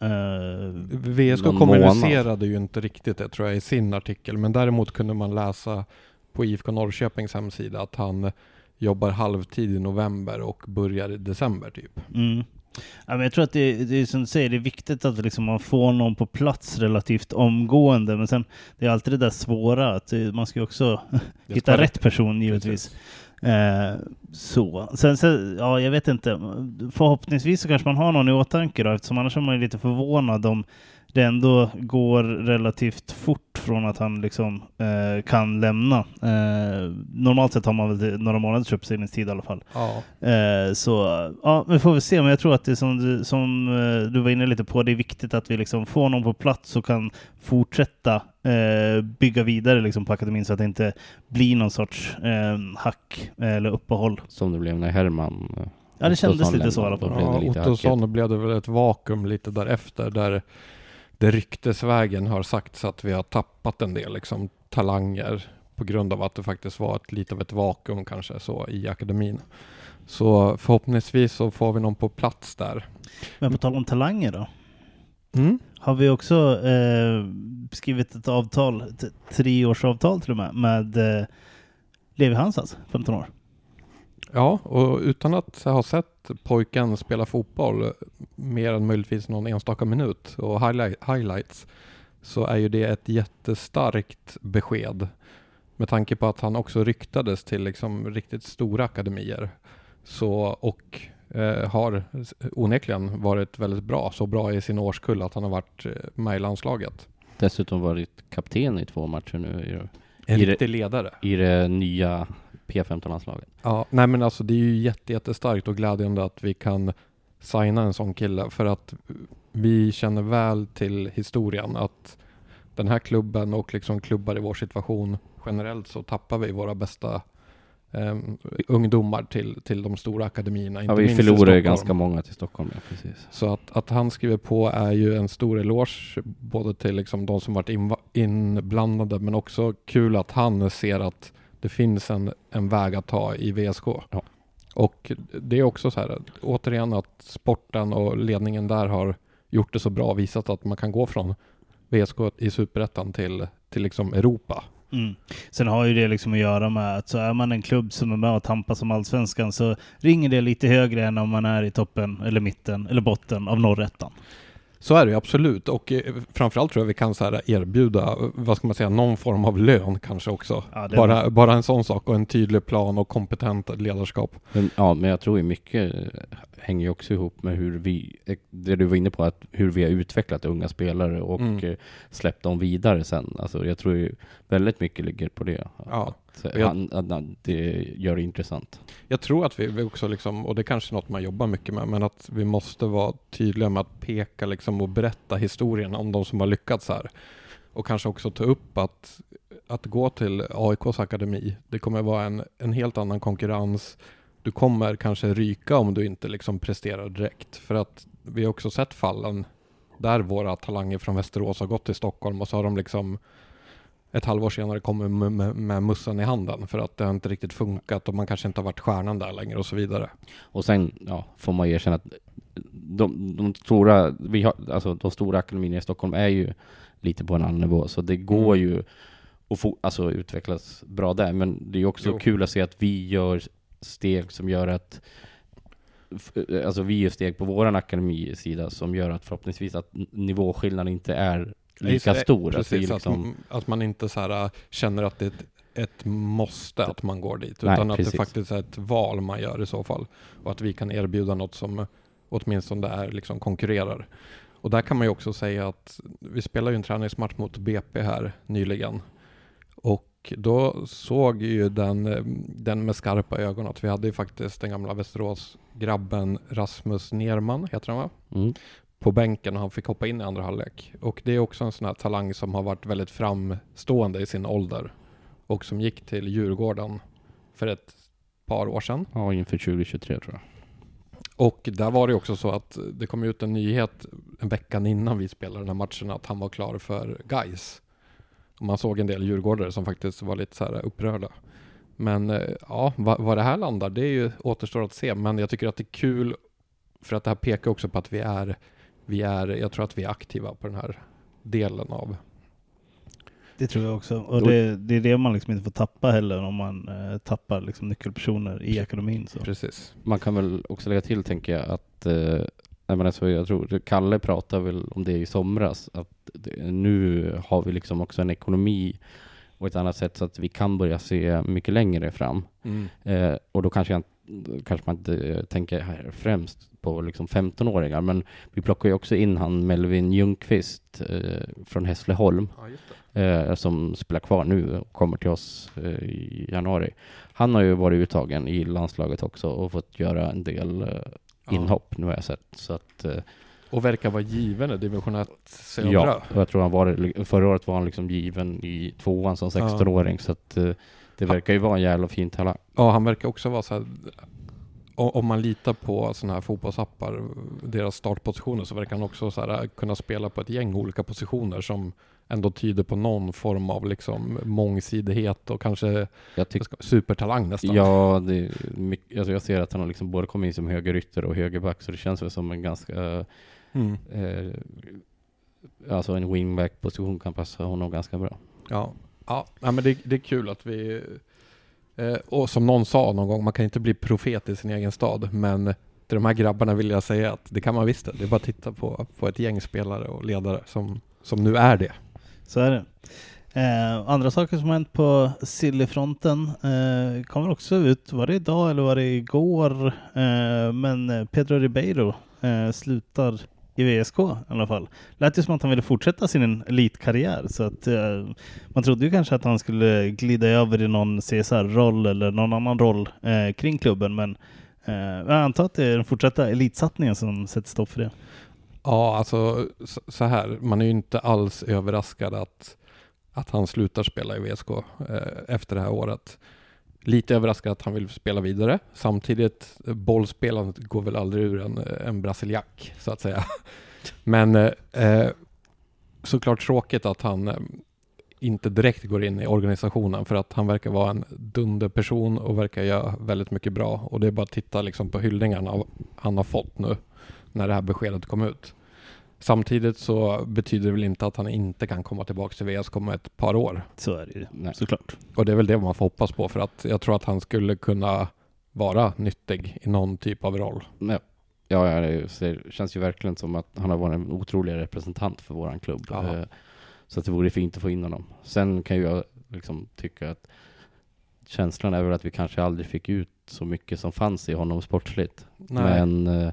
VSK kommunicerade ju inte riktigt det tror jag i sin artikel, men däremot kunde man läsa på IFK Norrköpings hemsida att han jobbar halvtid i november och börjar i december typ. Mm. Ja, men jag tror att det, det är som du säger, det är viktigt att liksom man får någon på plats relativt omgående. Men sen, det är alltid det där svåra, att man ska också hitta rätt person givetvis. Eh, så. Sen, så, ja, jag vet inte. Förhoppningsvis så kanske man har någon i åtanke då, eftersom annars är man lite förvånad om det ändå går relativt fort från att han liksom eh, kan lämna. Eh, normalt sett har man väl några månaders uppsägningstid i alla fall. Ja, Eh, så ja, vi får väl se. Men jag tror att det som du, som eh, du var inne lite på, det är viktigt att vi liksom får någon på plats och kan fortsätta eh, bygga vidare liksom på akademin så att det inte blir någon sorts eh, hack eller uppehåll. Som det blev när Herman Ja, det kändes Ottosson lite så i alla fall. Ja Ottosson blev det väl ett vakuum lite därefter där det ryktesvägen har sagts att vi har tappat en del liksom, talanger på grund av att det faktiskt var ett, lite av ett vakuum kanske så i akademin. Så förhoppningsvis så får vi någon på plats där. Men på tal om talanger då. Mm. Har vi också eh, skrivit ett avtal, ett treårsavtal till och med, med eh, Levi Hansas, 15 år. Ja, och utan att ha sett pojken spela fotboll mer än möjligtvis någon enstaka minut och highlight, highlights så är ju det ett jättestarkt besked med tanke på att han också ryktades till liksom riktigt stora akademier. Så, och eh, har onekligen varit väldigt bra. Så bra i sin årskull att han har varit eh, med i landslaget. Dessutom varit kapten i två matcher nu En I riktig ledare. i, i det nya P15-landslaget. Ja, nej men alltså det är ju jätte, jättestarkt och glädjande att vi kan signa en sån kille för att vi känner väl till historien att den här klubben och liksom klubbar i vår situation generellt så tappar vi våra bästa eh, ungdomar till, till de stora akademierna. Ja, vi förlorar ju ganska många till Stockholm, ja, precis. Så att, att han skriver på är ju en stor eloge både till liksom de som varit inblandade men också kul att han ser att det finns en, en väg att ta i VSK. Ja. Och det är också så här, återigen att sporten och ledningen där har gjort det så bra, visat att man kan gå från VSK i Superettan till, till liksom Europa. Mm. Sen har ju det liksom att göra med att så är man en klubb som är med och tampas om allsvenskan så ringer det lite högre än om man är i toppen eller mitten eller botten av norrettan. Så är det ju absolut och eh, framförallt tror jag vi kan så här erbjuda, vad ska man säga, någon form av lön kanske också. Ja, bara, bara en sån sak och en tydlig plan och kompetent ledarskap. Men, ja, men jag tror ju mycket eh, hänger ju också ihop med hur vi, eh, det du var inne på, att hur vi har utvecklat unga spelare och Mm. släppt dem vidare sen. Alltså jag tror ju väldigt mycket ligger på det. Ja. Att, jag- han, han- det gör det intressant. Jag tror att vi, vi också liksom, och det är kanske är något man jobbar mycket med, men att vi måste vara tydliga med att peka liksom och berätta historien om de som har lyckats här. Och kanske också ta upp att, att gå till AIKs akademi, det kommer vara en, en helt annan konkurrens. Du kommer kanske ryka om du inte liksom presterar direkt. För att vi har också sett fallen där våra talanger från Västerås har gått till Stockholm och så har de liksom ett halvår senare kommer med, med, med mussan i handen för att det har inte riktigt funkat och man kanske inte har varit stjärnan där längre och så vidare. Och sen ja, får man erkänna att de, de stora, vi har, alltså de stora akademierna i Stockholm är ju lite på en annan nivå, så det går Mm. ju att få, alltså, utvecklas bra där. Men det är ju också Jo. kul att se att vi gör steg som gör att Alltså vi gör steg på våran akademisida som gör att förhoppningsvis att nivåskillnaden inte är lika stor. Att Precis, vi att, liksom, man, att man inte så här, äh, känner att det är ett, ett måste att man går dit. Nej, utan att precis. det faktiskt är ett val man gör i så fall. Och att vi kan erbjuda något som åtminstone är liksom konkurrerar. Och där kan man ju också säga att vi spelade ju en träningsmatch mot BP här nyligen. Och då såg ju den, den med skarpa ögon att vi hade ju faktiskt den gamla Västerås-grabben Rasmus Nerman, heter han va? mm, på bänken och han fick hoppa in i andra halvlek. Och det är också en sån här talang som har varit väldigt framstående i sin ålder. Och som gick till Djurgården för ett par år sedan. ja, inför 2023 tror jag. Och där var det också så att det kom ut en nyhet en veckan innan vi spelade den här matchen att han var klar för Gais. Och man såg en del djurgårdare som faktiskt var lite så här upprörda. Men eh, ja, vad det här landar, det är ju återstår att se. Men jag tycker att det är kul för att det här pekar också på att vi är, vi är, jag tror att vi är aktiva på den här delen av Det tror jag också. Och det, det är det man liksom inte får tappa heller om man eh, tappar liksom nyckelpersoner i akademin. Så. Precis. Man kan väl också lägga till, tänker jag, att eh, jag, menar, så jag tror Kalle pratade väl om det i somras, att det, nu har vi liksom också en ekonomi och ett annat sätt så att vi kan börja se mycket längre fram. Mm. Eh, och då kanske, jag, kanske man inte eh, tänker här främst på liksom 15-åringar, men vi plockar ju också in han Melvin Ljungqvist eh, från Hässleholm Ja, eh, som spelar kvar nu och kommer till oss eh, i januari. Han har ju varit uttagen i landslaget också och fått göra en del eh, Ja. inhopp nu har jag sett. Så att, eh, Och verkar vara given i division 1 södra. ja, och jag tror han var, förra året var han liksom given i tvåan som 16-åring så att eh, det verkar ju vara en jävla fin talang. Ja, han verkar också vara så här. Om man litar på sådana här fotbollsappar, deras startpositioner, så verkar han också så här, kunna spela på ett gäng olika positioner som ändå tyder på någon form av liksom mångsidighet och kanske supertalang nästan. Ja, det mycket, alltså jag ser att han har liksom både kommit in som högerytter och högerback, så det känns väl som en ganska, Mm. eh, alltså en wingback-position kan passa honom ganska bra. Ja, ja. ja men det, det är kul att vi... Eh, och som någon sa någon gång, man kan inte bli profet i sin egen stad, men till de här grabbarna vill jag säga att det kan man visst det. Det är bara att titta på, på ett gäng spelare och ledare som, som nu är det. Så är det. Eh, andra saker som har hänt på Sillyfronten eh, kommer också ut, var det idag eller var det igår? Eh, men Pedro Ribeiro eh, slutar i VSK i alla fall. Lät ju som att han ville fortsätta sin elitkarriär så att eh, man trodde ju kanske att han skulle glida över i någon CSR-roll eller någon annan roll eh, kring klubben men eh, jag antar att det är den fortsatta elitsatsningen som sätter stopp för det. Ja, alltså så- så här, man är ju inte alls överraskad att, att han slutar spela i VSK eh, efter det här året. Lite överraskad att han vill spela vidare. Samtidigt, bollspelandet går väl aldrig ur en, en brasiliak, så att säga. Men eh, eh, såklart tråkigt att han eh, inte direkt går in i organisationen för att han verkar vara en dunderperson och verkar göra väldigt mycket bra. Och det är bara att titta liksom på hyllningarna han har fått nu när det här beskedet kom ut. Samtidigt så betyder det väl inte att han inte kan komma tillbaka till VSK om ett par år. Så är det ju Nej. såklart. Och det är väl det man får hoppas på för att jag tror att han skulle kunna vara nyttig i någon typ av roll. Ja, ja ja, det ser- känns ju verkligen som att han har varit en otrolig representant för våran klubb. Ja. Eh, Så att det vore fint att få in honom. Sen kan ju jag liksom tycka att känslan är väl att vi kanske aldrig fick ut så mycket som fanns i honom sportsligt. Nej. Men eh,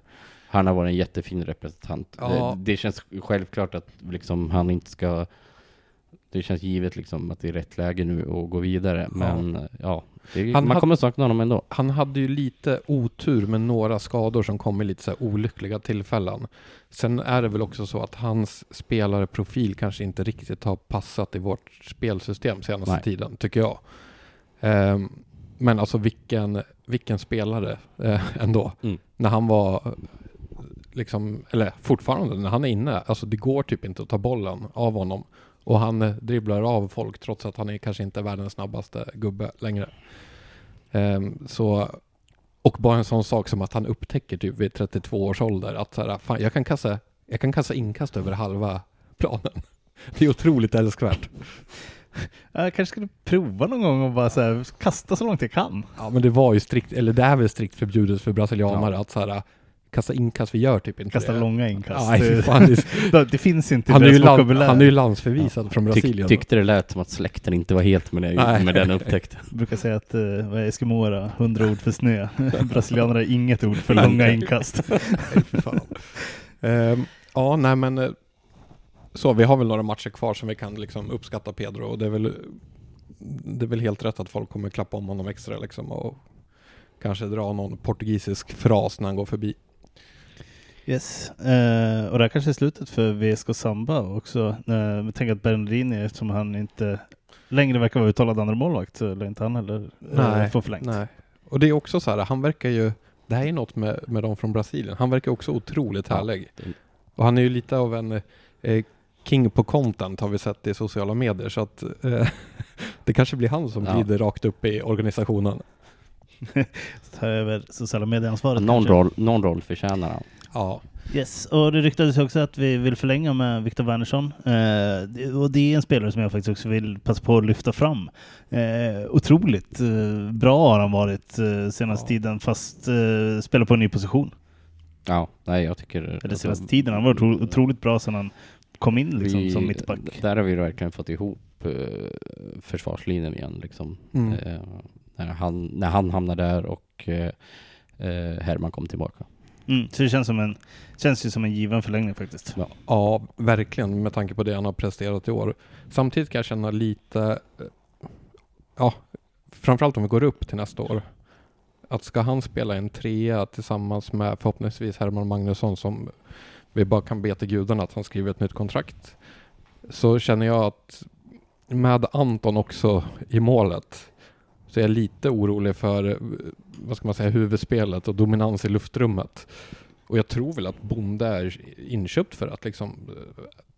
han har varit en jättefin representant. Ja. Det, det känns självklart att liksom han inte ska det känns givet liksom att det är rätt läge nu att gå vidare. Men eh, ja, det, man hade- kommer sakna honom ändå. Han hade ju lite otur med några skador som kom i lite så olyckliga tillfällen. Sen är det väl också så att hans spelarprofil kanske inte riktigt har passat i vårt spelsystem senaste Nej. tiden, tycker jag. Ehm, men alltså vilken, vilken spelare eh, ändå. Mm. När han var, liksom, eller fortfarande när han är inne, alltså det går typ inte att ta bollen av honom. Och han eh, dribblar av folk trots att han är kanske inte världens snabbaste gubbe längre. Ehm, så, och bara en sån sak som att han upptäcker typ vid 32 års ålder att så här, fan, jag, kan kasta, jag kan kasta inkast över halva planen. Det är otroligt älskvärt. Jag kanske skulle prova någon gång och bara så här, kasta så långt jag kan. Ja men det var ju strikt, eller det är väl strikt förbjudet för brasilianare att så här, kasta inkast, vi gör typ inte Kasta det. långa inkast. Det, fan, det, det finns inte han, är ju land, han är ju landsförvisad från Tyck, Brasilien. tyckte det lät som att släkten inte var helt med, det, Nej. med den upptäckten. Jag brukar säga att uh, vad är Eskimoa? 100 ord för snö. Brasilianer har inget ord för långa inkast. Ehm, ja, nej men eh, så vi har väl några matcher kvar som vi kan liksom uppskatta Pedro och det är väl det är väl helt rätt att folk kommer klappa om honom extra liksom och kanske dra någon portugisisk fras när han går förbi. Yes. Eh, och det här kanske är slutet för VSK Samba också. Uh, vi tänker att Bernardini, eftersom han inte längre verkar vara uttalad andra målvakt så lär inte han heller uh, få förlängt. nej. Och det är också så här, han verkar ju, det här är något med, med dem från Brasilien, han verkar också otroligt härlig. Och han är ju lite av en eh, king på content har vi sett i sociala medier så att eh, det kanske blir han som Ja. glider rakt upp i organisationen. Ta över sociala medieansvaret Någon kanske. roll, någon roll förtjänar han. Ja, Yes, och det ryktades också att vi vill förlänga med Viktor Wernersson. Eh, det- och det är en spelare som jag faktiskt också vill passa på att lyfta fram. Eh, otroligt eh, bra har han varit eh, senaste Ja. tiden, fast eh, spelar på en ny position. Ja, nej jag tycker... Eller senaste tiden. Han var otro, otroligt bra sedan han kom in liksom, vi- som mittback. Där har vi verkligen fått ihop eh, försvarslinjen igen liksom. Mm. Eh, när, han, när han hamnade där och eh, Herman kom tillbaka. Mm, så det känns, som en, känns ju som en given förlängning faktiskt. ja, verkligen med tanke på det han har presterat i år. Samtidigt kan jag känna lite, eh, ja, framförallt om vi går upp till nästa år. Att ska han spela en trea tillsammans med förhoppningsvis Herman Magnusson som vi bara kan be till gudarna att han skriver ett nytt kontrakt. Så känner jag att med Anton också i målet så är jag lite orolig för, eh, vad ska man säga, huvudspelet och dominans i luftrummet. Och jag tror väl att Bonde är inköpt för att liksom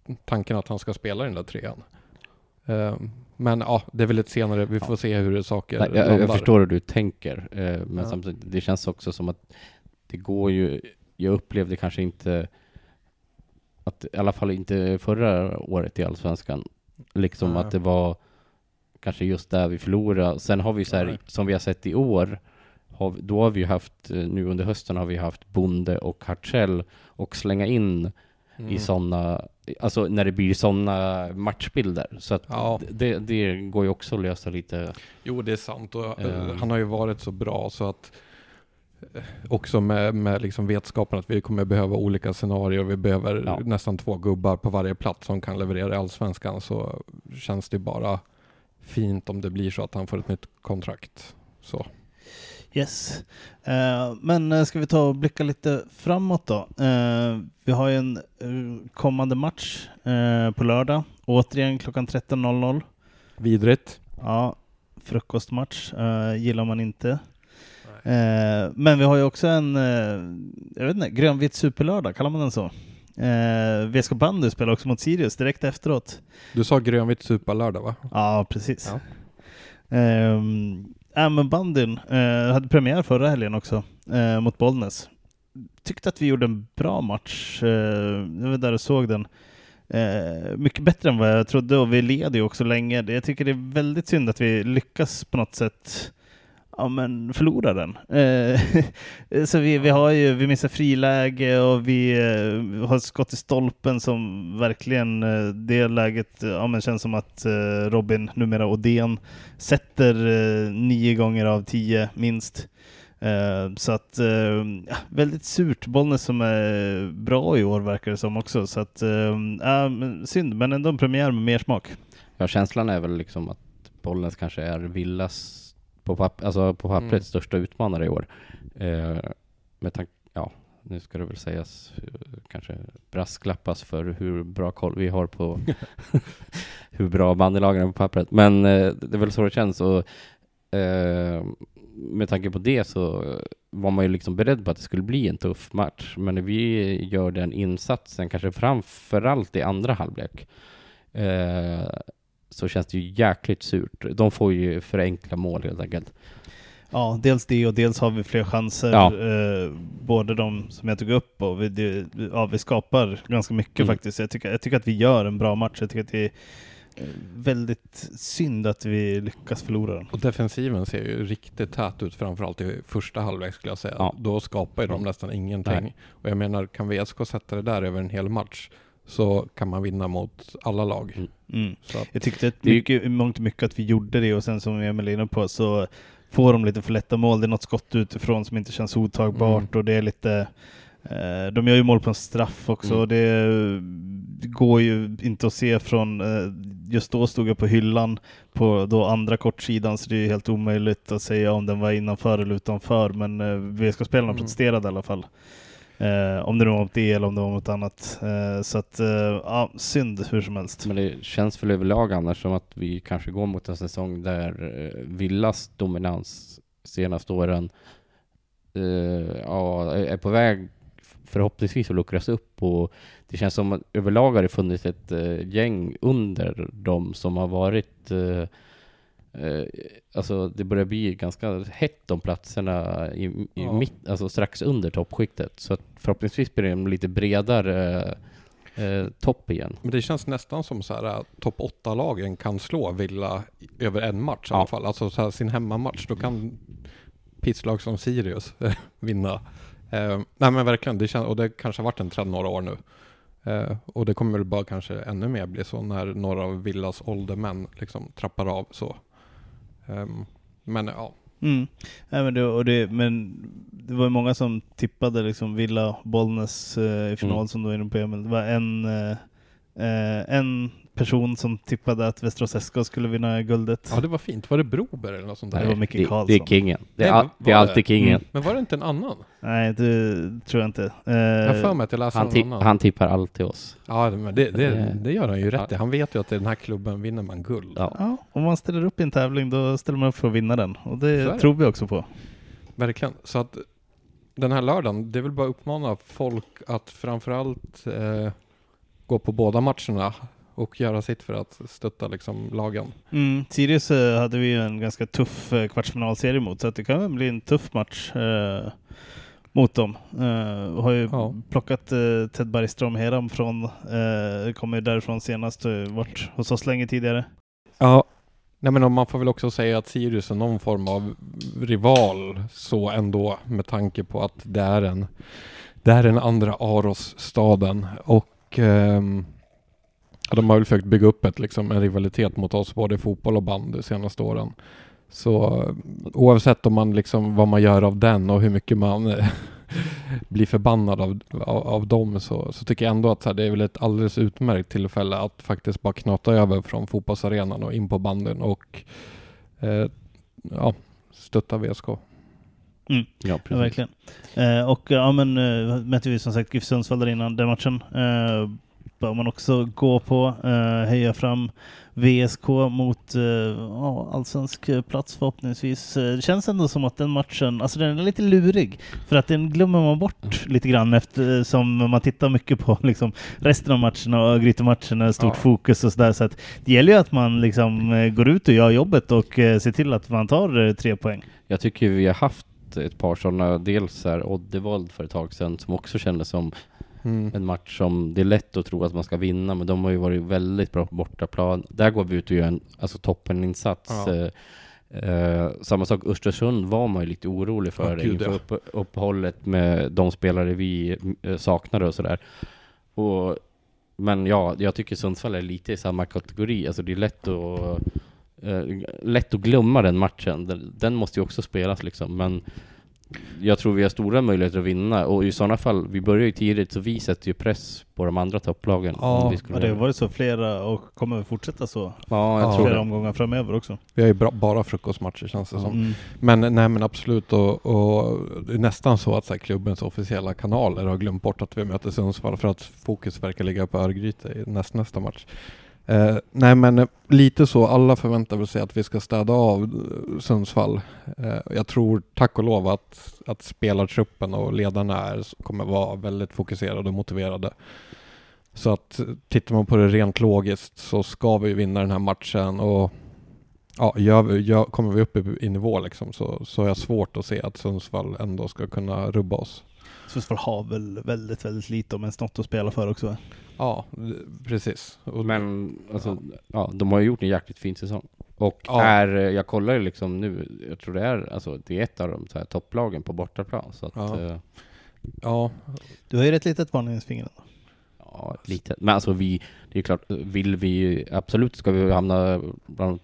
eh, tanken att han ska spela i den där trean. Eh, Men ja, det är väl lite senare. Vi får se hur saker Nej, jag, jag förstår hur du tänker, eh, men Ja. samtidigt, det känns också som att det går ju, jag upplevde kanske inte att, i alla fall inte förra året i Allsvenskan, liksom Nej. att det var kanske just där vi förlorade. Sen har vi så här, som vi har sett i år, har, då har vi haft, eh, nu under hösten har vi haft Bonde och Hartzell och slänga in Mm. i sådana, alltså när det blir sådana matchbilder. Så att Ja. det, det går ju också att lösa lite. Jo, det är sant. Och, Eh. Han har ju varit så bra så att också med, med liksom vetskapen att vi kommer behöva olika scenarier. Vi behöver Ja. nästan två gubbar på varje plats som kan leverera i Allsvenskan. Så känns det bara fint om det blir så att han får ett nytt kontrakt. Så. Yes. Eh, men eh, ska vi ta och blicka lite framåt då? Eh, vi har ju en kommande match eh, på lördag. Återigen klockan 13.00. Vidrigt. Ja, frukostmatch gillar man inte. Men vi har ju också en, jag vet inte, grönvit superlördag, kallar man den så? Eh, VSK Bandy spelar också mot Sirius direkt efteråt. Du sa grönvitt superlördag va? Ja, precis. Ja. Ehm, ja, men bandyn eh, hade premiär förra helgen också eh, mot Bollnäs. Tyckte att vi gjorde en bra match. Eh, jag var där och såg den. Eh, mycket bättre än vad jag trodde och vi leder ju också länge. Jag tycker det är väldigt synd att vi lyckas på något sätt ja, men förlora den. Eh, så vi, vi har ju, vi missar friläge och vi eh, har skott i stolpen som verkligen, eh, det läget, ja men känns som att Robin, numera Odén, sätter nio gånger av tio minst. Så att, ja, väldigt surt. Bollnäs som är bra i år verkar det som också. Så att, ja, synd, men ändå en premiär med mer smak. Ja, känslan är väl liksom att Bollnäs kanske är Villas på, papp, alltså på pappret Mm. största utmanare i år. Eh, med tanke, ja, nu ska det väl sägas, eh, kanske brasklappas för hur bra koll vi har på hur bra bandylagen är på pappret. Men eh, det är väl så det känns och eh, med tanke på det så var man ju liksom beredd på att det skulle bli en tuff match. Men vi gör den insatsen, kanske framförallt i andra halvlek, eh, så känns det ju jäkligt surt. De får ju för enkla mål helt enkelt. Ja, dels det och dels har vi fler chanser. Ja. Eh, både de som jag tog upp och vi, det, ja, vi skapar ganska mycket Mm. faktiskt. Jag tycker, jag tycker att vi gör en bra match. Jag tycker att det är eh, väldigt synd att vi lyckas förlora den. Och defensiven ser ju riktigt tät ut, framförallt i första halvlek skulle jag säga. Ja. Då skapar ju de nästan ingenting. Nej. Och jag menar, kan VSK sätta det där över en hel match så kan man vinna mot alla lag. Mm. Mm. Jag tyckte att ju- mycket, mångt och mycket att vi gjorde det och sen som Emil är inne på så får de lite för lätta mål. Det är något skott utifrån som inte känns otagbart Mm. och det är lite eh, de gör ju mål på en straff också Mm. och det, det går ju inte att se från eh, just då stod jag på hyllan på då andra kortsidan så det är helt omöjligt att säga om den var innanför eller utanför men eh, VSK-spelarna Mm. protesterade i alla fall. Eh, om det nu var mot det eller om det var mot annat. Eh, så att, eh, ja, synd hur som helst. Men det känns väl överlag annars som att vi kanske går mot en säsong där eh, Villas dominans senaste åren eh, ja, är på väg förhoppningsvis att luckras upp och det känns som att överlag har det funnits ett eh, gäng under dem som har varit eh, eh, eh, Alltså det börjar bli ganska hett om platserna i, i Ja. mitt, alltså strax under toppskiktet. Så att förhoppningsvis blir det en lite bredare eh, eh, topp igen. men det känns nästan som så här att topp 8-lagen kan slå Villa i- över en match i Ja. alla fall. Alltså så här, sin hemmamatch. Då kan pisslag som Sirius vinna. Eh, nej men verkligen, det känns, och det kanske har varit en trend några år nu. Eh, och det kommer väl bara kanske ännu mer bli så när några av Villas åldermän liksom trappar av så. Ehm, men ja, Mm. Nej, men, det, och det, men det var ju många som tippade liksom Villa Bollnäs eh, i final Mm. som du var inne på Emil. Det var en, eh, eh, en person som tippade att Västerås SK skulle vinna guldet. ja det var fint. Var det Broberg eller något sånt där? Det var Micke det, Karlsson. det är kingen. Det är, Nej, det är var alltid det? kingen. Mm. Men var det inte en annan? Nej, det tror jag inte. Eh, Jag för mig att jag läste Han, någon tipp, annan. han tippar alltid oss. Ja, men det, det, Eh, det gör han ju rätt i. ja. Han vet ju att i den här klubben vinner man guld. Ja. Ja, om man ställer upp i en tävling då ställer man upp för att vinna den. Och det. tror vi också på. Verkligen. Så att den här lördagen, det vill bara uppmana folk att framförallt eh, gå på båda matcherna och göra sitt för att stötta liksom lagen. Mm, Sirius hade vi ju en ganska tuff eh, kvartsfinalserie mot, så att det kan bli en tuff match eh, mot dem. Eh, har ju Ja. plockat eh, Ted Bergström Heram från, eh, kommer ju därifrån senast, eh, varit hos oss länge tidigare. Ja. Nej men man får väl också säga att Sirius är någon form av rival så ändå med tanke på att det är en det är den andra Aros-staden och ehm, ja, de har väl försökt bygga upp ett, liksom, en rivalitet mot oss både fotboll och band de senaste åren. Så eh, oavsett om man liksom, vad man gör av den och hur mycket man eh, blir förbannad av, av, av dem så, så tycker jag ändå att så här, det är väl ett alldeles utmärkt tillfälle att faktiskt bara knata över från fotbollsarenan och in på banden och eh, ja, stötta VSK. Ja, Ja, precis. verkligen. Eh, och ja, men eh, mötte vi som sagt GIF Sundsvall där innan den matchen. Eh, bör man också gå på. Eh, heja fram VSK mot eh, ja, allsvensk eh, plats förhoppningsvis. Eh, det känns ändå som att den matchen, alltså den är lite lurig. För att den glömmer man bort lite grann eftersom man tittar mycket på liksom, resten av matcherna och Grytematcherna, stort Ja. fokus och sådär. Så att det gäller ju att man liksom eh, går ut och gör jobbet och eh, ser till att man tar eh, tre poäng. Jag tycker vi har haft ett par sådana, dels här Oddevold för ett tag sedan som också kändes som Mm. en match som det är lätt att tro att man ska vinna men de har ju varit väldigt bra på bortaplan. Där går vi ut och gör en alltså, toppeninsats. Ja. Eh, eh, samma sak, Östersund var man ju lite orolig för gud, inför upp, uppehållet med de spelare vi eh, saknade och sådär. Och, men ja, jag tycker Sundsvall är lite i samma kategori. Alltså det är lätt att, eh, lätt att glömma den matchen. Den, den måste ju också spelas liksom. Men jag tror vi har stora möjligheter att vinna och i sådana fall, vi börjar ju tidigt så vi sätter ju press på de andra topplagen. Ja, om vi skulle Ja, det har varit så flera och kommer fortsätta så ja, jag tror flera det. omgångar framöver också. Vi har ju bra, bara frukostmatcher känns det som. Mm. Men nej men absolut och, och det är nästan så att så här, klubbens officiella kanaler har glömt bort att vi möter Sundsvall för att fokus verkar ligga på Örgryte i näst, nästa match. Eh, nej men eh, lite så, alla förväntar väl sig att vi ska städa av eh, Sundsvall. Eh, jag tror tack och lov att, att spelartruppen och ledarna är, kommer vara väldigt fokuserade och motiverade. Så att eh, tittar man på det rent logiskt så ska vi vinna den här matchen och ja, gör vi, gör, kommer vi upp i, i nivå liksom så, så har jag svårt att se att Sundsvall ändå ska kunna rubba oss. Sundsvall har väl väldigt, väldigt lite om ens något att spela för också. Ja, precis. Och, Men alltså, ja. de har ju gjort en jäkligt fin säsong. Och Ja. är, eh, jag kollar ju liksom nu, jag tror det är, alltså det är ett av de så här topplagen på bortaplan. Så att, Ja. eh, ja, Du har ju rätt litet varningens finger. ändå. Ja, lite. Men alltså vi, det är klart, vill vi absolut ska vi hamna bland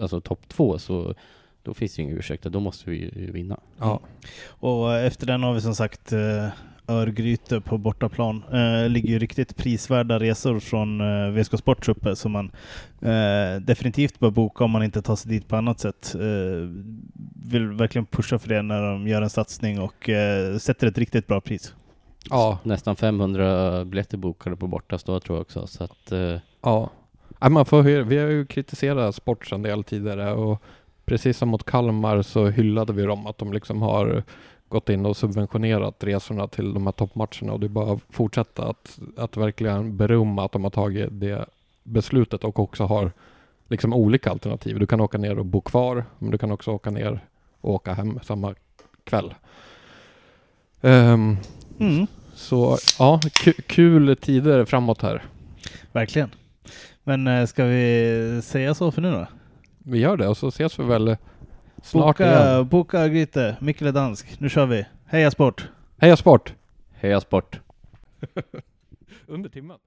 alltså topp två så då finns det inga ursäkter, då måste vi ju vinna. ja. Och efter den har vi som sagt eh, Örgryte på bortaplan. Eh, ligger ju riktigt prisvärda resor från eh, VSK Sports uppe som man eh, definitivt bör boka om man inte tar sig dit på annat sätt. Eh, vill verkligen pusha för det när de gör en satsning och eh, sätter ett riktigt bra pris. ja, Nästan 500 biljetter bokade på bortastå tror jag också. Så att, eh, ja. Man får vi har ju kritiserat Sports en del tidigare och precis som mot Kalmar så hyllade vi dem att de liksom har gått in och subventionerat resorna till de här toppmatcherna och det är bara att fortsätta att, att verkligen berömma att de har tagit det beslutet och också har liksom olika alternativ. Du kan åka ner och bo kvar, men du kan också åka ner och åka hem samma kväll. Ehm, Mm, så ja, ku- kul tider framåt här. verkligen. Men eh, ska vi säga så för nu då? Vi gör det och så ses vi väl snart igen. Boka, boka Örgryte, Mikkele Dansk. Nu kör vi. Heja sport! Heja sport! heja sport! Under timmen.